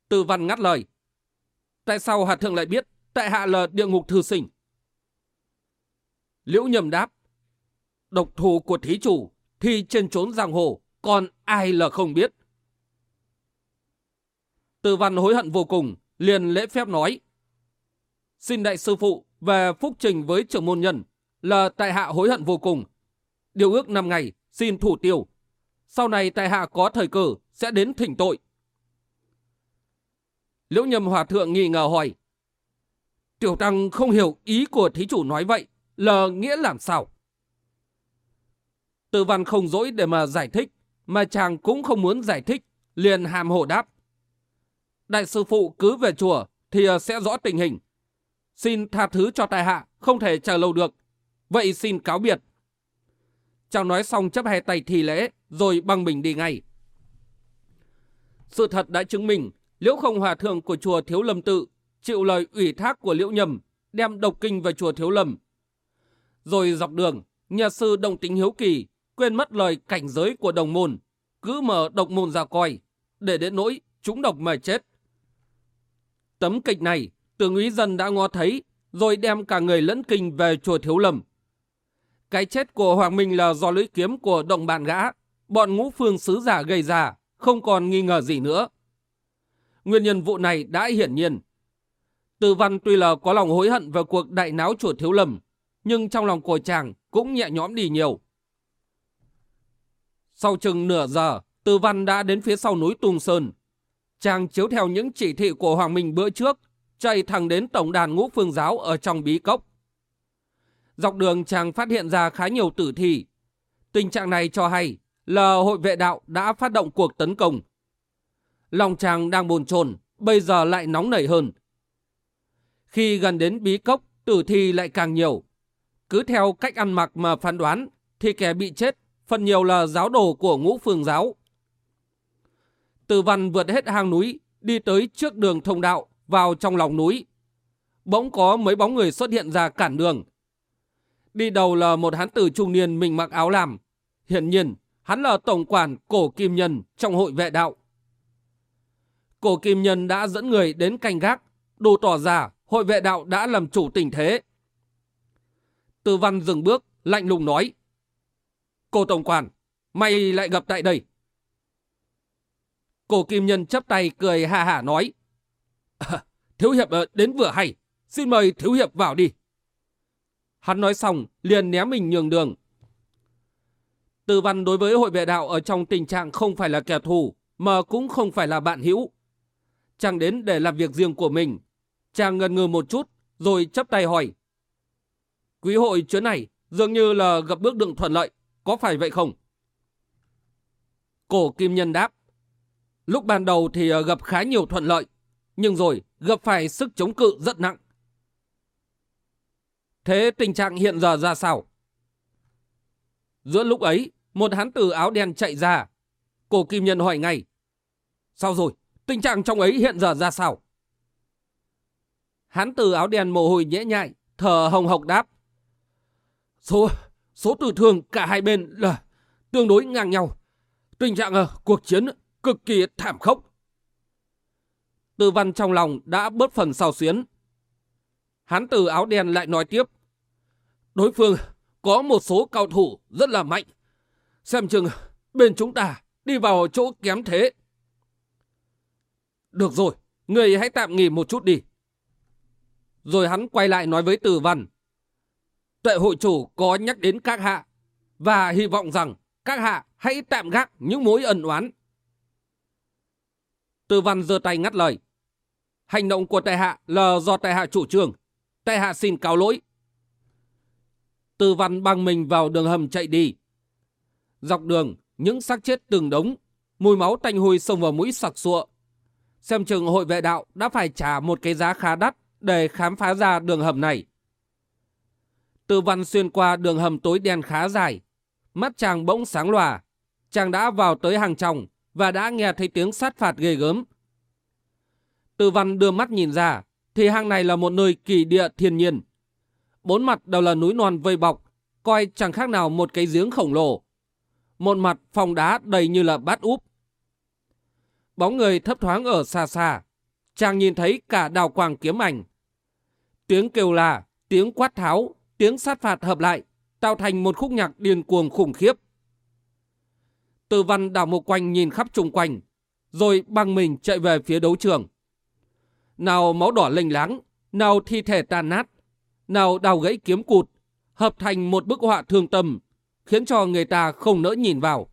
Từ văn ngắt lời. Tại sao Hạ Thượng lại biết tại hạ là địa ngục thư sinh? Liễu nhầm đáp. Độc thù của thí chủ thì trên trốn giang hồ, còn ai là không biết. Từ văn hối hận vô cùng, liền lễ phép nói. Xin đại sư phụ về phúc trình với trưởng môn nhân là tại hạ hối hận vô cùng. Điều ước 5 ngày, xin thủ tiêu. Sau này tại hạ có thời cơ sẽ đến thỉnh tội. Liễu nhầm hòa thượng nghi ngờ hỏi. Tiểu tăng không hiểu ý của thí chủ nói vậy là nghĩa làm sao? Tư văn không dỗi để mà giải thích, mà chàng cũng không muốn giải thích, liền hàm hồ đáp. Đại sư phụ cứ về chùa thì ờ, sẽ rõ tình hình. Xin tha thứ cho tài hạ, không thể chờ lâu được. Vậy xin cáo biệt. Chàng nói xong chấp hai tay thì lễ, rồi băng mình đi ngay. Sự thật đã chứng minh, Liễu không hòa thượng của chùa Thiếu Lâm Tự chịu lời ủy thác của Liễu Nhầm, đem độc kinh về chùa Thiếu Lâm. Rồi dọc đường, nhà sư đồng tính hiếu kỳ, quên mất lời cảnh giới của đồng môn, cứ mở độc môn ra coi, để đến nỗi chúng độc mà chết. Tấm kịch này, tưởng úy dân đã ngó thấy, rồi đem cả người lẫn kinh về chùa Thiếu Lâm. Cái chết của Hoàng Minh là do lưỡi kiếm của đồng bạn gã, bọn ngũ phương sứ giả gây ra, không còn nghi ngờ gì nữa. Nguyên nhân vụ này đã hiển nhiên. Từ văn tuy là có lòng hối hận về cuộc đại náo chùa Thiếu lầm, nhưng trong lòng của chàng cũng nhẹ nhõm đi nhiều. Sau chừng nửa giờ, Từ văn đã đến phía sau núi Tùng Sơn. Chàng chiếu theo những chỉ thị của Hoàng Minh bữa trước, chạy thẳng đến tổng đàn ngũ phương giáo ở trong bí cốc. Dọc đường chàng phát hiện ra khá nhiều tử thi. Tình trạng này cho hay là hội vệ đạo đã phát động cuộc tấn công. Lòng chàng đang bồn chồn, bây giờ lại nóng nảy hơn. Khi gần đến bí cốc, tử thi lại càng nhiều. Cứ theo cách ăn mặc mà phán đoán, thì kẻ bị chết phần nhiều là giáo đồ của ngũ phương giáo. Từ văn vượt hết hang núi, đi tới trước đường thông đạo, vào trong lòng núi. Bỗng có mấy bóng người xuất hiện ra cản đường. Đi đầu là một hán tử trung niên mình mặc áo làm. Hiện nhiên, hắn là tổng quản cổ kim nhân trong hội vệ đạo. Cổ kim nhân đã dẫn người đến canh gác, đồ tỏ ra hội vệ đạo đã làm chủ tình thế. Tư văn dừng bước, lạnh lùng nói. Cô tổng quản, mày lại gặp tại đây. Cô kim nhân chấp tay cười hà hà nói. À, thiếu hiệp ờ, đến vừa hay, xin mời thiếu hiệp vào đi. Hắn nói xong, liền ném mình nhường đường. Tư văn đối với hội vệ đạo ở trong tình trạng không phải là kẻ thù, mà cũng không phải là bạn hữu. Chàng đến để làm việc riêng của mình. Chàng ngần ngừ một chút, rồi chấp tay hỏi. Quý hội chuyến này dường như là gặp bước đường thuận lợi, có phải vậy không? Cổ Kim Nhân đáp. Lúc ban đầu thì ờ, gặp khá nhiều thuận lợi, nhưng rồi gặp phải sức chống cự rất nặng. Thế tình trạng hiện giờ ra sao? Giữa lúc ấy, một hán tử áo đen chạy ra. Cổ Kim Nhân hỏi ngay. Sao rồi? Tình trạng trong ấy hiện giờ ra sao? Hán tử áo đen mồ hôi nhễ nhại, thở hồng hộc đáp. Số, số tử thương cả hai bên là tương đối ngang nhau. Tình trạng ở cuộc chiến cực kỳ thảm khốc. Tư văn trong lòng đã bớt phần sao xuyến. Hán tử áo đen lại nói tiếp. Đối phương có một số cao thủ rất là mạnh. Xem chừng bên chúng ta đi vào chỗ kém thế. Được rồi, người hãy tạm nghỉ một chút đi. Rồi hắn quay lại nói với Từ Văn. Tuệ hội chủ có nhắc đến các hạ và hy vọng rằng các hạ hãy tạm gác những mối ẩn oán. Từ Văn giơ tay ngắt lời. Hành động của tại hạ là do tại hạ chủ trương. Tại hạ xin cáo lỗi. Từ Văn băng mình vào đường hầm chạy đi. Dọc đường, những xác chết từng đống, mùi máu tanh hôi xông vào mũi sặc sụa. Xem chừng hội vệ đạo đã phải trả một cái giá khá đắt để khám phá ra đường hầm này. Từ văn xuyên qua đường hầm tối đen khá dài. Mắt chàng bỗng sáng lòa. Chàng đã vào tới hàng trong và đã nghe thấy tiếng sát phạt ghê gớm. Từ văn đưa mắt nhìn ra thì hang này là một nơi kỳ địa thiên nhiên. Bốn mặt đều là núi non vây bọc, coi chẳng khác nào một cái giếng khổng lồ. Một mặt phòng đá đầy như là bát úp. Bóng người thấp thoáng ở xa xa. Chàng nhìn thấy cả đào quang kiếm ảnh. Tiếng kêu là, tiếng quát tháo, tiếng sát phạt hợp lại, tạo thành một khúc nhạc điên cuồng khủng khiếp. Từ văn đảo một quanh nhìn khắp chung quanh, rồi băng mình chạy về phía đấu trường. Nào máu đỏ lênh láng, nào thi thể tàn nát, nào đào gãy kiếm cụt, hợp thành một bức họa thương tâm, khiến cho người ta không nỡ nhìn vào.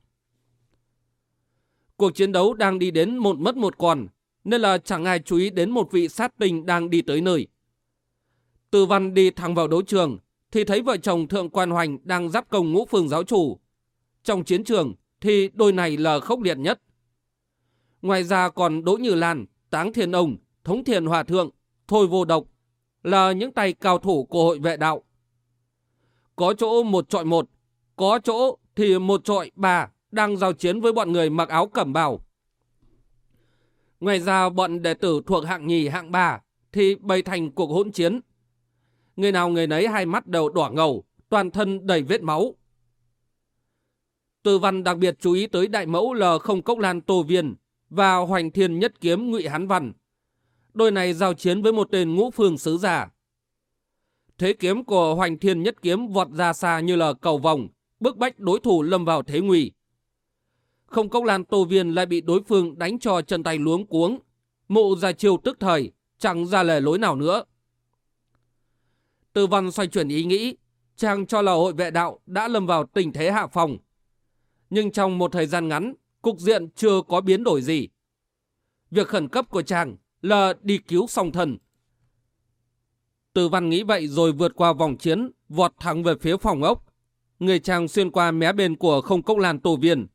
Cuộc chiến đấu đang đi đến một mất một còn, nên là chẳng ai chú ý đến một vị sát tinh đang đi tới nơi. Từ văn đi thẳng vào đấu trường, thì thấy vợ chồng Thượng Quan Hoành đang giáp công ngũ phương giáo chủ. Trong chiến trường thì đôi này là khốc liệt nhất. Ngoài ra còn Đỗ Như Lan, Táng Thiên Ông, Thống Thiền Hòa Thượng, Thôi Vô Độc là những tay cao thủ của hội vệ đạo. Có chỗ một trọi một, có chỗ thì một trọi ba đang giao chiến với bọn người mặc áo cẩm bào. Ngoài ra bọn đệ tử thuộc hạng nhì hạng ba thì bày thành cuộc hỗn chiến người nào người nấy hai mắt đều đỏ ngầu, toàn thân đầy vết máu. tư văn đặc biệt chú ý tới đại mẫu l không cốc lan tô viên và hoành thiên nhất kiếm ngụy hán văn. Đôi này giao chiến với một tên ngũ phương sứ giả. Thế kiếm của hoành thiên nhất kiếm vọt ra xa như là cầu vòng, bức bách đối thủ lâm vào thế nguy. Không cốc lan tô viên lại bị đối phương đánh cho chân tay luống cuống. Mụ ra chiêu tức thời, chẳng ra lề lối nào nữa. Tư văn xoay chuyển ý nghĩ, chàng cho là hội vệ đạo đã lâm vào tình thế hạ phòng. Nhưng trong một thời gian ngắn, cục diện chưa có biến đổi gì. Việc khẩn cấp của chàng là đi cứu song thần. Từ văn nghĩ vậy rồi vượt qua vòng chiến, vọt thẳng về phía phòng ốc. Người chàng xuyên qua mé bên của không cốc lan tổ viên.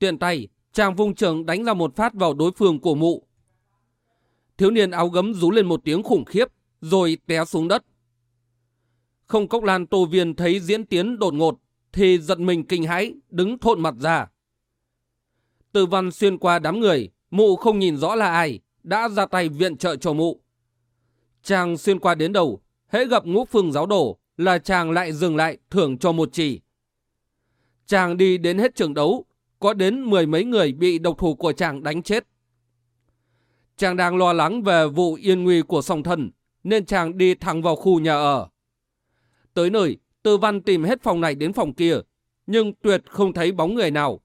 Tiện tay, chàng vung trường đánh ra một phát vào đối phương của mụ. Thiếu niên áo gấm rú lên một tiếng khủng khiếp, rồi té xuống đất. Không cốc lan tô viên thấy diễn tiến đột ngột, thì giật mình kinh hãi, đứng thộn mặt ra. Từ văn xuyên qua đám người, mụ không nhìn rõ là ai, đã ra tay viện trợ cho mụ. Chàng xuyên qua đến đầu, hễ gặp ngũ phương giáo đổ, là chàng lại dừng lại thưởng cho một chỉ. Chàng đi đến hết trường đấu, có đến mười mấy người bị độc thủ của chàng đánh chết. Chàng đang lo lắng về vụ yên nguy của song thần nên chàng đi thẳng vào khu nhà ở. Tới nơi, Tư Văn tìm hết phòng này đến phòng kia, nhưng tuyệt không thấy bóng người nào.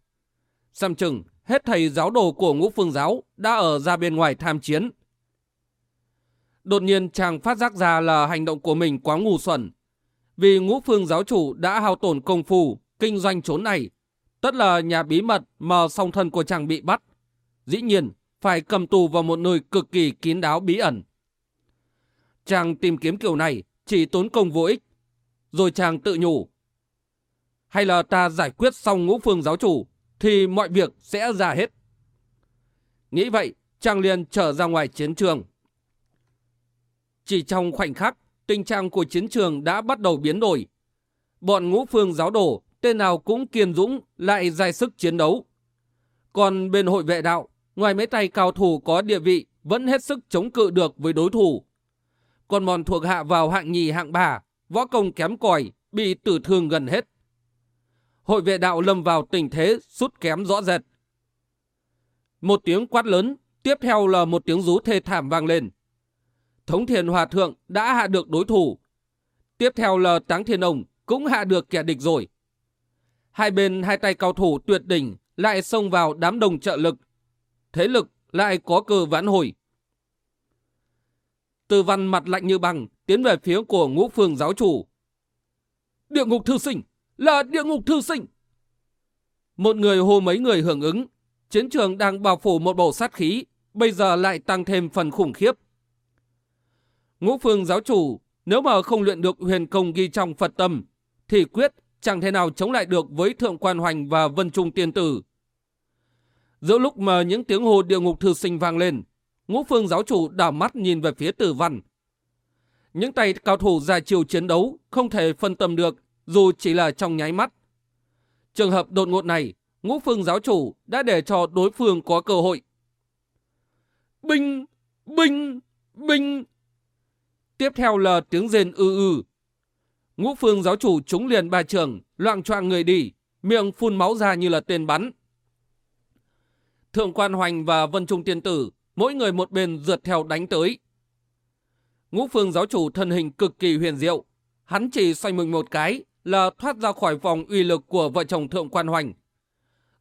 Xăm chừng, hết thầy giáo đồ của ngũ phương giáo đã ở ra bên ngoài tham chiến. Đột nhiên chàng phát giác ra là hành động của mình quá ngu xuẩn. Vì ngũ phương giáo chủ đã hao tổn công phu, kinh doanh chốn này. Tất là nhà bí mật mà song thân của chàng bị bắt. Dĩ nhiên, phải cầm tù vào một nơi cực kỳ kín đáo bí ẩn. Chàng tìm kiếm kiểu này chỉ tốn công vô ích. Rồi chàng tự nhủ. Hay là ta giải quyết xong ngũ phương giáo chủ thì mọi việc sẽ ra hết. Nghĩ vậy, chàng liền trở ra ngoài chiến trường. Chỉ trong khoảnh khắc, tình trạng của chiến trường đã bắt đầu biến đổi. Bọn ngũ phương giáo đổ, tên nào cũng kiên dũng, lại dài sức chiến đấu. Còn bên hội vệ đạo, ngoài mấy tay cao thủ có địa vị, vẫn hết sức chống cự được với đối thủ. Còn bọn thuộc hạ vào hạng nhì hạng ba, võ công kém còi, bị tử thương gần hết. Hội vệ đạo lâm vào tình thế sút kém rõ rệt. Một tiếng quát lớn, tiếp theo là một tiếng rú thê thảm vang lên. Thống thiền hòa thượng đã hạ được đối thủ. Tiếp theo là táng thiên ông cũng hạ được kẻ địch rồi. Hai bên hai tay cao thủ tuyệt đỉnh lại xông vào đám đồng trợ lực. Thế lực lại có cơ vãn hồi. tư văn mặt lạnh như băng tiến về phía của ngũ phương giáo chủ. Địa ngục thư sinh! Là địa ngục thư sinh! Một người hô mấy người hưởng ứng. Chiến trường đang bao phủ một bầu sát khí, bây giờ lại tăng thêm phần khủng khiếp. Ngũ phương giáo chủ, nếu mà không luyện được huyền công ghi trong Phật tâm, thì quyết chẳng thể nào chống lại được với Thượng Quan Hoành và Vân Trung Tiên Tử. Giữa lúc mà những tiếng hồ địa ngục thư sinh vang lên, ngũ phương giáo chủ đảo mắt nhìn về phía tử văn. Những tay cao thủ ra chiều chiến đấu không thể phân tâm được dù chỉ là trong nháy mắt. Trường hợp đột ngột này, ngũ phương giáo chủ đã để cho đối phương có cơ hội. Binh! Binh! Binh! Tiếp theo là tiếng rên ư ư. Ngũ phương giáo chủ trúng liền ba trường, loạn choạng người đi, miệng phun máu ra như là tên bắn. Thượng quan hoành và vân trung tiên tử, mỗi người một bên rượt theo đánh tới. Ngũ phương giáo chủ thân hình cực kỳ huyền diệu, hắn chỉ xoay mình một cái là thoát ra khỏi vòng uy lực của vợ chồng thượng quan hoành.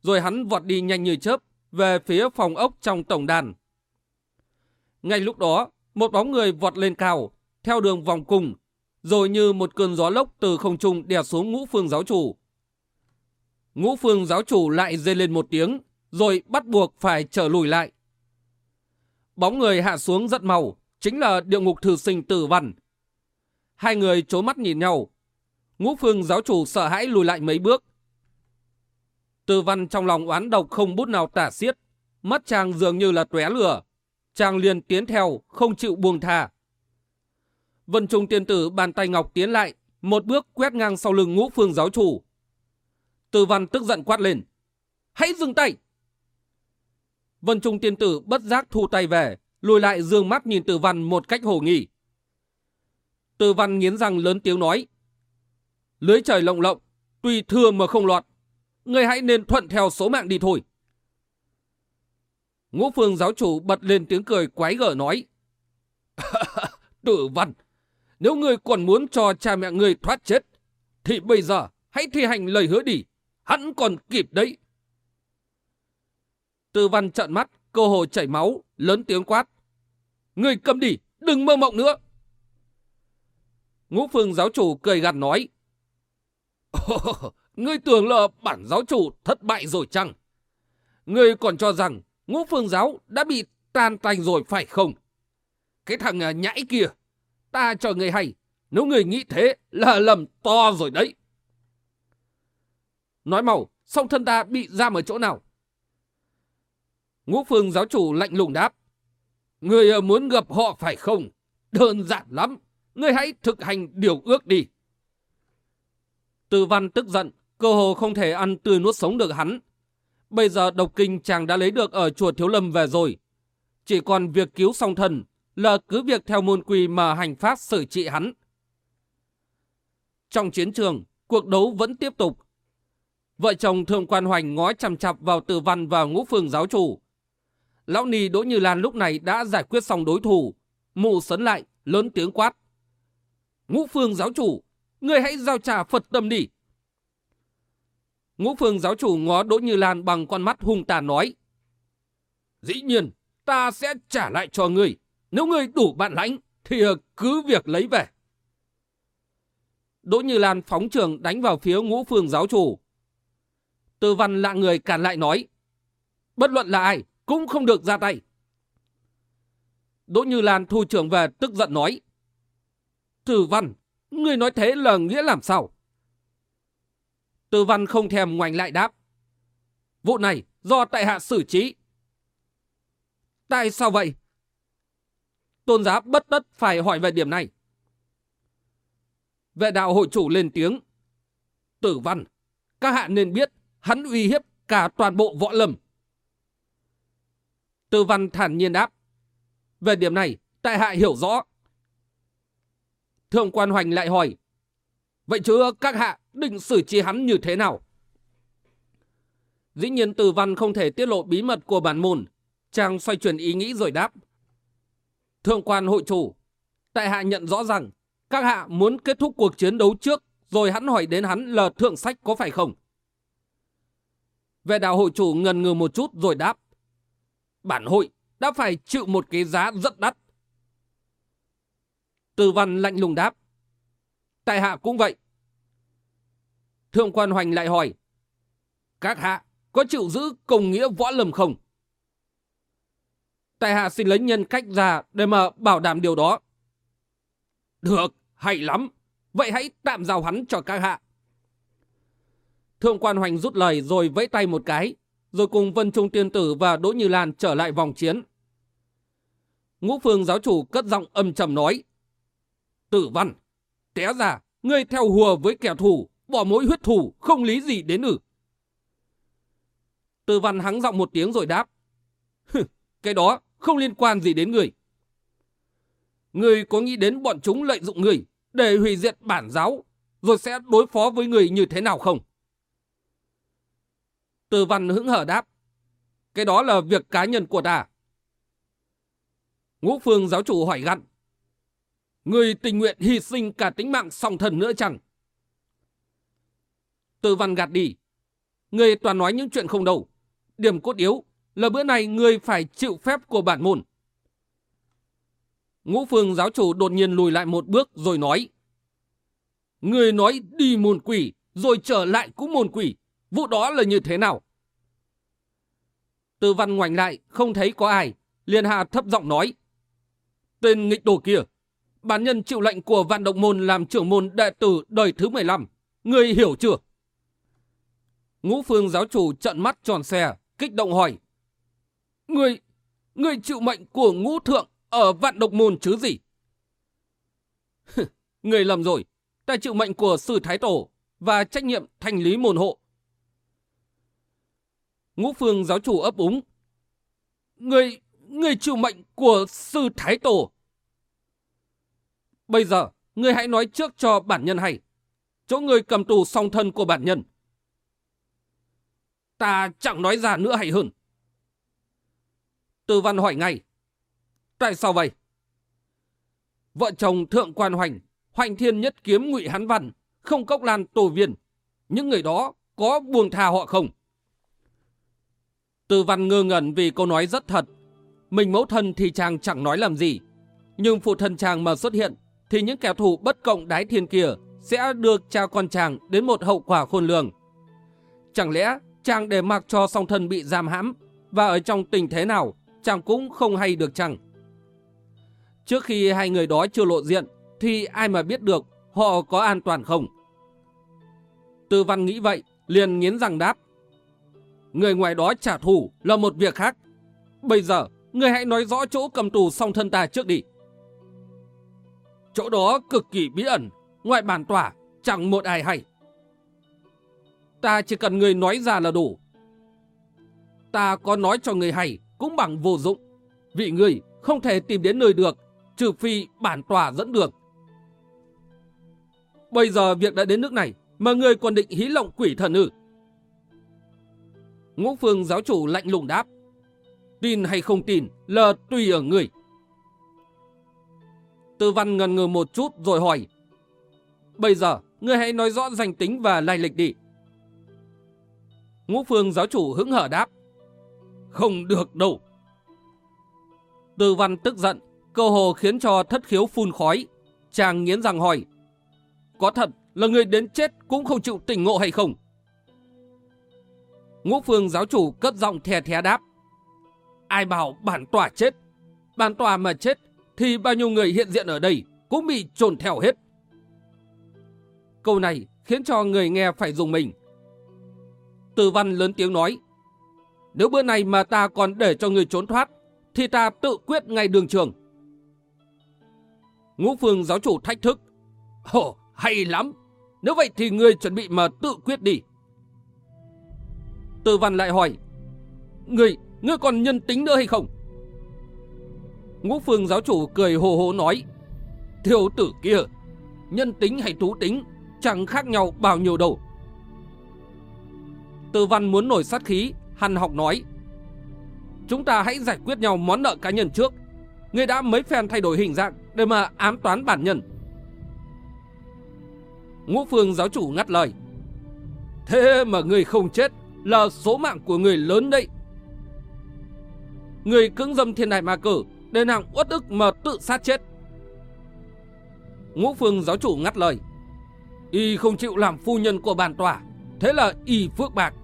Rồi hắn vọt đi nhanh như chớp về phía phòng ốc trong tổng đàn. Ngay lúc đó, một bóng người vọt lên cao, theo đường vòng cùng, rồi như một cơn gió lốc từ không trung đè xuống ngũ phương giáo chủ. Ngũ phương giáo chủ lại dây lên một tiếng, rồi bắt buộc phải trở lùi lại. Bóng người hạ xuống rất màu, chính là địa ngục thử sinh tử văn. Hai người chố mắt nhìn nhau. Ngũ phương giáo chủ sợ hãi lùi lại mấy bước. Tử văn trong lòng oán độc không bút nào tả xiết, mắt chàng dường như là tóe lửa. Chàng liền tiến theo, không chịu buông thà. Vân Trung tiên tử bàn tay ngọc tiến lại, một bước quét ngang sau lưng ngũ phương giáo chủ. Từ văn tức giận quát lên. Hãy dừng tay! Vân Trung tiên tử bất giác thu tay về, lùi lại dương mắt nhìn từ văn một cách hồ nghỉ. Từ văn nghiến răng lớn tiếng nói. Lưới trời lộng lộng, tuy thưa mà không loạn. Người hãy nên thuận theo số mạng đi thôi. Ngũ phương giáo chủ bật lên tiếng cười quái gở nói. Tử văn, nếu ngươi còn muốn cho cha mẹ ngươi thoát chết, thì bây giờ hãy thi hành lời hứa đi. Hắn còn kịp đấy. Tư văn trợn mắt, cơ hồ chảy máu, lớn tiếng quát. Ngươi cầm đi, đừng mơ mộng nữa. Ngũ phương giáo chủ cười gạt nói. ngươi tưởng là bản giáo chủ thất bại rồi chăng? Ngươi còn cho rằng ngũ phương giáo đã bị tan tành rồi phải không? Cái thằng à, nhãi kia Ta cho người hay, nếu người nghĩ thế là lầm to rồi đấy. Nói mau, song thân ta bị giam ở chỗ nào? Ngũ phương giáo chủ lạnh lùng đáp. Người ờ, muốn gặp họ phải không? Đơn giản lắm. Người hãy thực hành điều ước đi. Từ văn tức giận, cơ hồ không thể ăn tươi nuốt sống được hắn. Bây giờ độc kinh chàng đã lấy được ở chùa Thiếu Lâm về rồi. Chỉ còn việc cứu song thần là cứ việc theo môn quy mà hành pháp xử trị hắn. Trong chiến trường, cuộc đấu vẫn tiếp tục. Vợ chồng thường Quan Hoành ngó chằm chặp vào Từ Văn và Ngũ Phương giáo chủ. Lão Nì Đỗ Như Lan lúc này đã giải quyết xong đối thủ. Mụ sấn lại, lớn tiếng quát. Ngũ Phương giáo chủ, người hãy giao trả Phật tâm đi. Ngũ Phương giáo chủ ngó Đỗ Như Lan bằng con mắt hung tàn nói. Dĩ nhiên, ta sẽ trả lại cho người nếu ngươi đủ bản lãnh, thì ờ, cứ việc lấy về. Đỗ Như Lan phóng trường đánh vào phía ngũ phương giáo chủ. Tư văn lạ người cản lại nói. Bất luận là ai, cũng không được ra tay. Đỗ Như Lan thu trưởng về tức giận nói. Tư văn, người nói thế là nghĩa làm sao? Tư văn không thèm ngoảnh lại đáp. Vụ này do tại hạ xử trí. Tại sao vậy? Tôn giá bất tất phải hỏi về điểm này. Vệ đạo hội chủ lên tiếng. Tử văn, các hạ nên biết hắn uy hiếp cả toàn bộ võ lâm. Tư văn thản nhiên đáp. Về điểm này, tại hạ hiểu rõ. Thượng quan hoành lại hỏi. Vậy chứ các hạ định xử trí hắn như thế nào? Dĩ nhiên Từ Văn không thể tiết lộ bí mật của bản môn. Chàng xoay chuyển ý nghĩ rồi đáp. Thượng quan hội chủ, tại hạ nhận rõ rằng các hạ muốn kết thúc cuộc chiến đấu trước rồi hắn hỏi đến hắn là thượng sách có phải không? Về đạo hội chủ ngần ngừ một chút rồi đáp. Bản hội đã phải chịu một cái giá rất đắt. Từ văn lạnh lùng đáp. Tại hạ cũng vậy. Thượng quan hoành lại hỏi. Các hạ có chịu giữ công nghĩa võ lâm không? Tại hạ xin lấy nhân cách ra để mà bảo đảm điều đó. Được, hay lắm. Vậy hãy tạm giao hắn cho các hạ. Thượng quan hoành rút lời rồi vẫy tay một cái, rồi cùng Vân Trung Tiên Tử và Đỗ Như Lan trở lại vòng chiến. Ngũ phương giáo chủ cất giọng âm trầm nói. Tử văn, té ra, ngươi theo hùa với kẻ thù, bỏ mối huyết thù, không lý gì đến ử. Tử văn hắng giọng một tiếng rồi đáp. Cái đó không liên quan gì đến người. Người có nghĩ đến bọn chúng lợi dụng người để hủy diệt bản giáo, rồi sẽ đối phó với người như thế nào không? Từ văn hững hở đáp. Cái đó là việc cá nhân của ta. Ngũ phương giáo chủ hỏi gặn. Người tình nguyện hy sinh cả tính mạng song thần nữa chẳng? Từ văn gạt đi. Người toàn nói những chuyện không đâu. Điểm cốt yếu là bữa này người phải chịu phép của bản môn. Ngũ phương giáo chủ đột nhiên lùi lại một bước rồi nói. Người nói đi môn quỷ rồi trở lại cũng môn quỷ. Vụ đó là như thế nào? Tư văn ngoảnh lại, không thấy có ai. Liên hạ thấp giọng nói. Tên nghịch đồ kia, bản nhân chịu lệnh của vạn động môn làm trưởng môn đệ tử đời thứ 15. Người hiểu chưa? Ngũ phương giáo chủ trận mắt tròn xe, kích động hỏi. Người, người chịu mệnh của ngũ thượng ở vạn độc môn chứ gì? người lầm rồi, ta chịu mệnh của sư thái tổ và trách nhiệm thành lý môn hộ. Ngũ phương giáo chủ ấp úng. Người, người chịu mệnh của sư thái tổ. Bây giờ, người hãy nói trước cho bản nhân hay. Chỗ người cầm tù song thân của bản nhân. Ta chẳng nói ra nữa hay hơn. Tư văn hỏi ngay. Tại sao vậy? Vợ chồng thượng quan hoành, hoành thiên nhất kiếm ngụy hán văn, không cốc lan tổ viên. Những người đó có buông tha họ không? Tư văn ngơ ngẩn vì câu nói rất thật. Mình mẫu thân thì chàng chẳng nói làm gì. Nhưng phụ thân chàng mà xuất hiện thì những kẻ thù bất cộng đái thiên kia sẽ được cha con chàng đến một hậu quả khôn lường. Chẳng lẽ chàng để mặc cho song thân bị giam hãm và ở trong tình thế nào chàng cũng không hay được chăng? Trước khi hai người đó chưa lộ diện thì ai mà biết được họ có an toàn không? Tư văn nghĩ vậy, liền nghiến răng đáp. Người ngoài đó trả thù là một việc khác. Bây giờ, người hãy nói rõ chỗ cầm tù song thân ta trước đi. Chỗ đó cực kỳ bí ẩn, ngoại bản tỏa, chẳng một ai hay. Ta chỉ cần người nói ra là đủ. Ta có nói cho người hay cũng bằng vô dụng, vị người không thể tìm đến nơi được, trừ phi bản tòa dẫn được. Bây giờ việc đã đến nước này, mà người còn định hí lộng quỷ thần ư? Ngũ phương giáo chủ lạnh lùng đáp. Tin hay không tin là tùy ở người. Tư văn ngần ngừ một chút rồi hỏi. Bây giờ, ngươi hãy nói rõ danh tính và lai lịch đi. Ngũ phương giáo chủ hững hở đáp. Không được đâu. Tư văn tức giận, Cơ hồ khiến cho thất khiếu phun khói. Chàng nghiến răng hỏi. Có thật là người đến chết cũng không chịu tỉnh ngộ hay không? Ngũ phương giáo chủ cất giọng thè thé đáp. Ai bảo bản tòa chết? Bản tòa mà chết thì bao nhiêu người hiện diện ở đây cũng bị trồn theo hết. Câu này khiến cho người nghe phải dùng mình. Từ văn lớn tiếng nói. Nếu bữa này mà ta còn để cho người trốn thoát, thì ta tự quyết ngay đường trường. Ngũ phương giáo chủ thách thức. Ồ, hay lắm. Nếu vậy thì người chuẩn bị mà tự quyết đi. Tư văn lại hỏi. Người, ngươi còn nhân tính nữa hay không? Ngũ phương giáo chủ cười hồ hồ nói. Thiếu tử kia, nhân tính hay thú tính, chẳng khác nhau bao nhiêu đâu. Tư văn muốn nổi sát khí, hằn học nói. Chúng ta hãy giải quyết nhau món nợ cá nhân trước. Ngươi đã mấy phen thay đổi hình dạng để mà ám toán bản nhân. Ngũ phương giáo chủ ngắt lời. Thế mà người không chết là số mạng của người lớn đấy. Người cưỡng dâm thiên đại ma cử để nàng uất ức mà tự sát chết. Ngũ phương giáo chủ ngắt lời. Y không chịu làm phu nhân của bản tòa, thế là y phước bạc.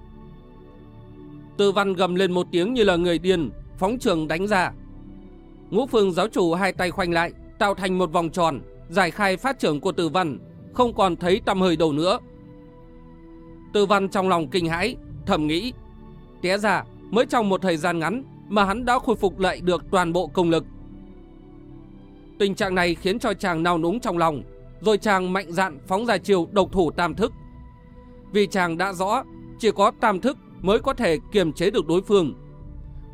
Tư văn gầm lên một tiếng như là người điên, phóng trường đánh ra. Ngũ phương giáo chủ hai tay khoanh lại, tạo thành một vòng tròn, giải khai phát trưởng của Tử văn, không còn thấy tăm hơi đầu nữa. Tử văn trong lòng kinh hãi, thầm nghĩ, té ra mới trong một thời gian ngắn mà hắn đã khôi phục lại được toàn bộ công lực. Tình trạng này khiến cho chàng nao núng trong lòng, rồi chàng mạnh dạn phóng ra chiều độc thủ tam thức. Vì chàng đã rõ, chỉ có tam thức mới có thể kiềm chế được đối phương.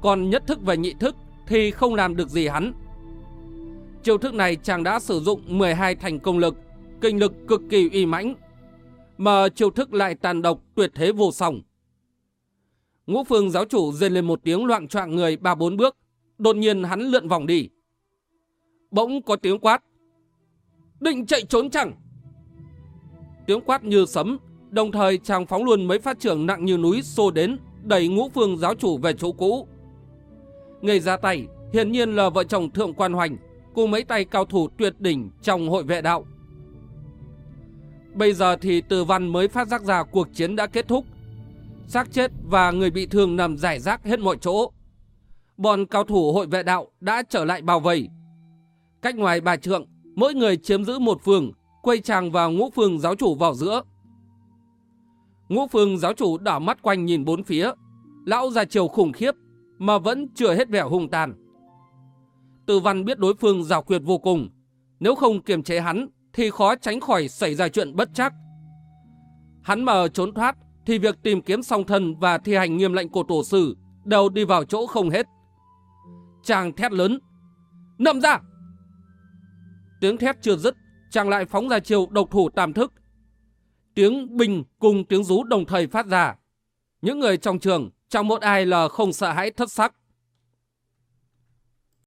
Còn nhất thức và nhị thức thì không làm được gì hắn. Chiêu thức này chàng đã sử dụng 12 thành công lực, kinh lực cực kỳ uy mãnh, mà chiêu thức lại tàn độc tuyệt thế vô song. Ngũ phương giáo chủ rên lên một tiếng loạn trọng người ba bốn bước, đột nhiên hắn lượn vòng đi. Bỗng có tiếng quát. Định chạy trốn chẳng? Tiếng quát như sấm, đồng thời chàng phóng luôn mấy phát trưởng nặng như núi xô đến, đẩy ngũ phương giáo chủ về chỗ cũ. Người ra tay, hiển nhiên là vợ chồng Thượng Quan Hoành, cùng mấy tay cao thủ tuyệt đỉnh trong hội vệ đạo. Bây giờ thì từ văn mới phát giác ra cuộc chiến đã kết thúc. xác chết và người bị thương nằm giải rác hết mọi chỗ. Bọn cao thủ hội vệ đạo đã trở lại bao vây. Cách ngoài bà trượng, mỗi người chiếm giữ một phường, quay chàng vào ngũ phương giáo chủ vào giữa. Ngũ phương giáo chủ đảo mắt quanh nhìn bốn phía. Lão già chiều khủng khiếp, mà vẫn chưa hết vẻ hung tàn. Từ văn biết đối phương rào quyệt vô cùng. Nếu không kiềm chế hắn, thì khó tránh khỏi xảy ra chuyện bất chắc. Hắn mà trốn thoát, thì việc tìm kiếm song thân và thi hành nghiêm lệnh của tổ sử đều đi vào chỗ không hết. Chàng thét lớn. Nậm ra! Tiếng thét chưa dứt, chàng lại phóng ra chiều độc thủ tam thức. Tiếng bình cùng tiếng rú đồng thời phát ra. Những người trong trường, chẳng một ai là không sợ hãi thất sắc.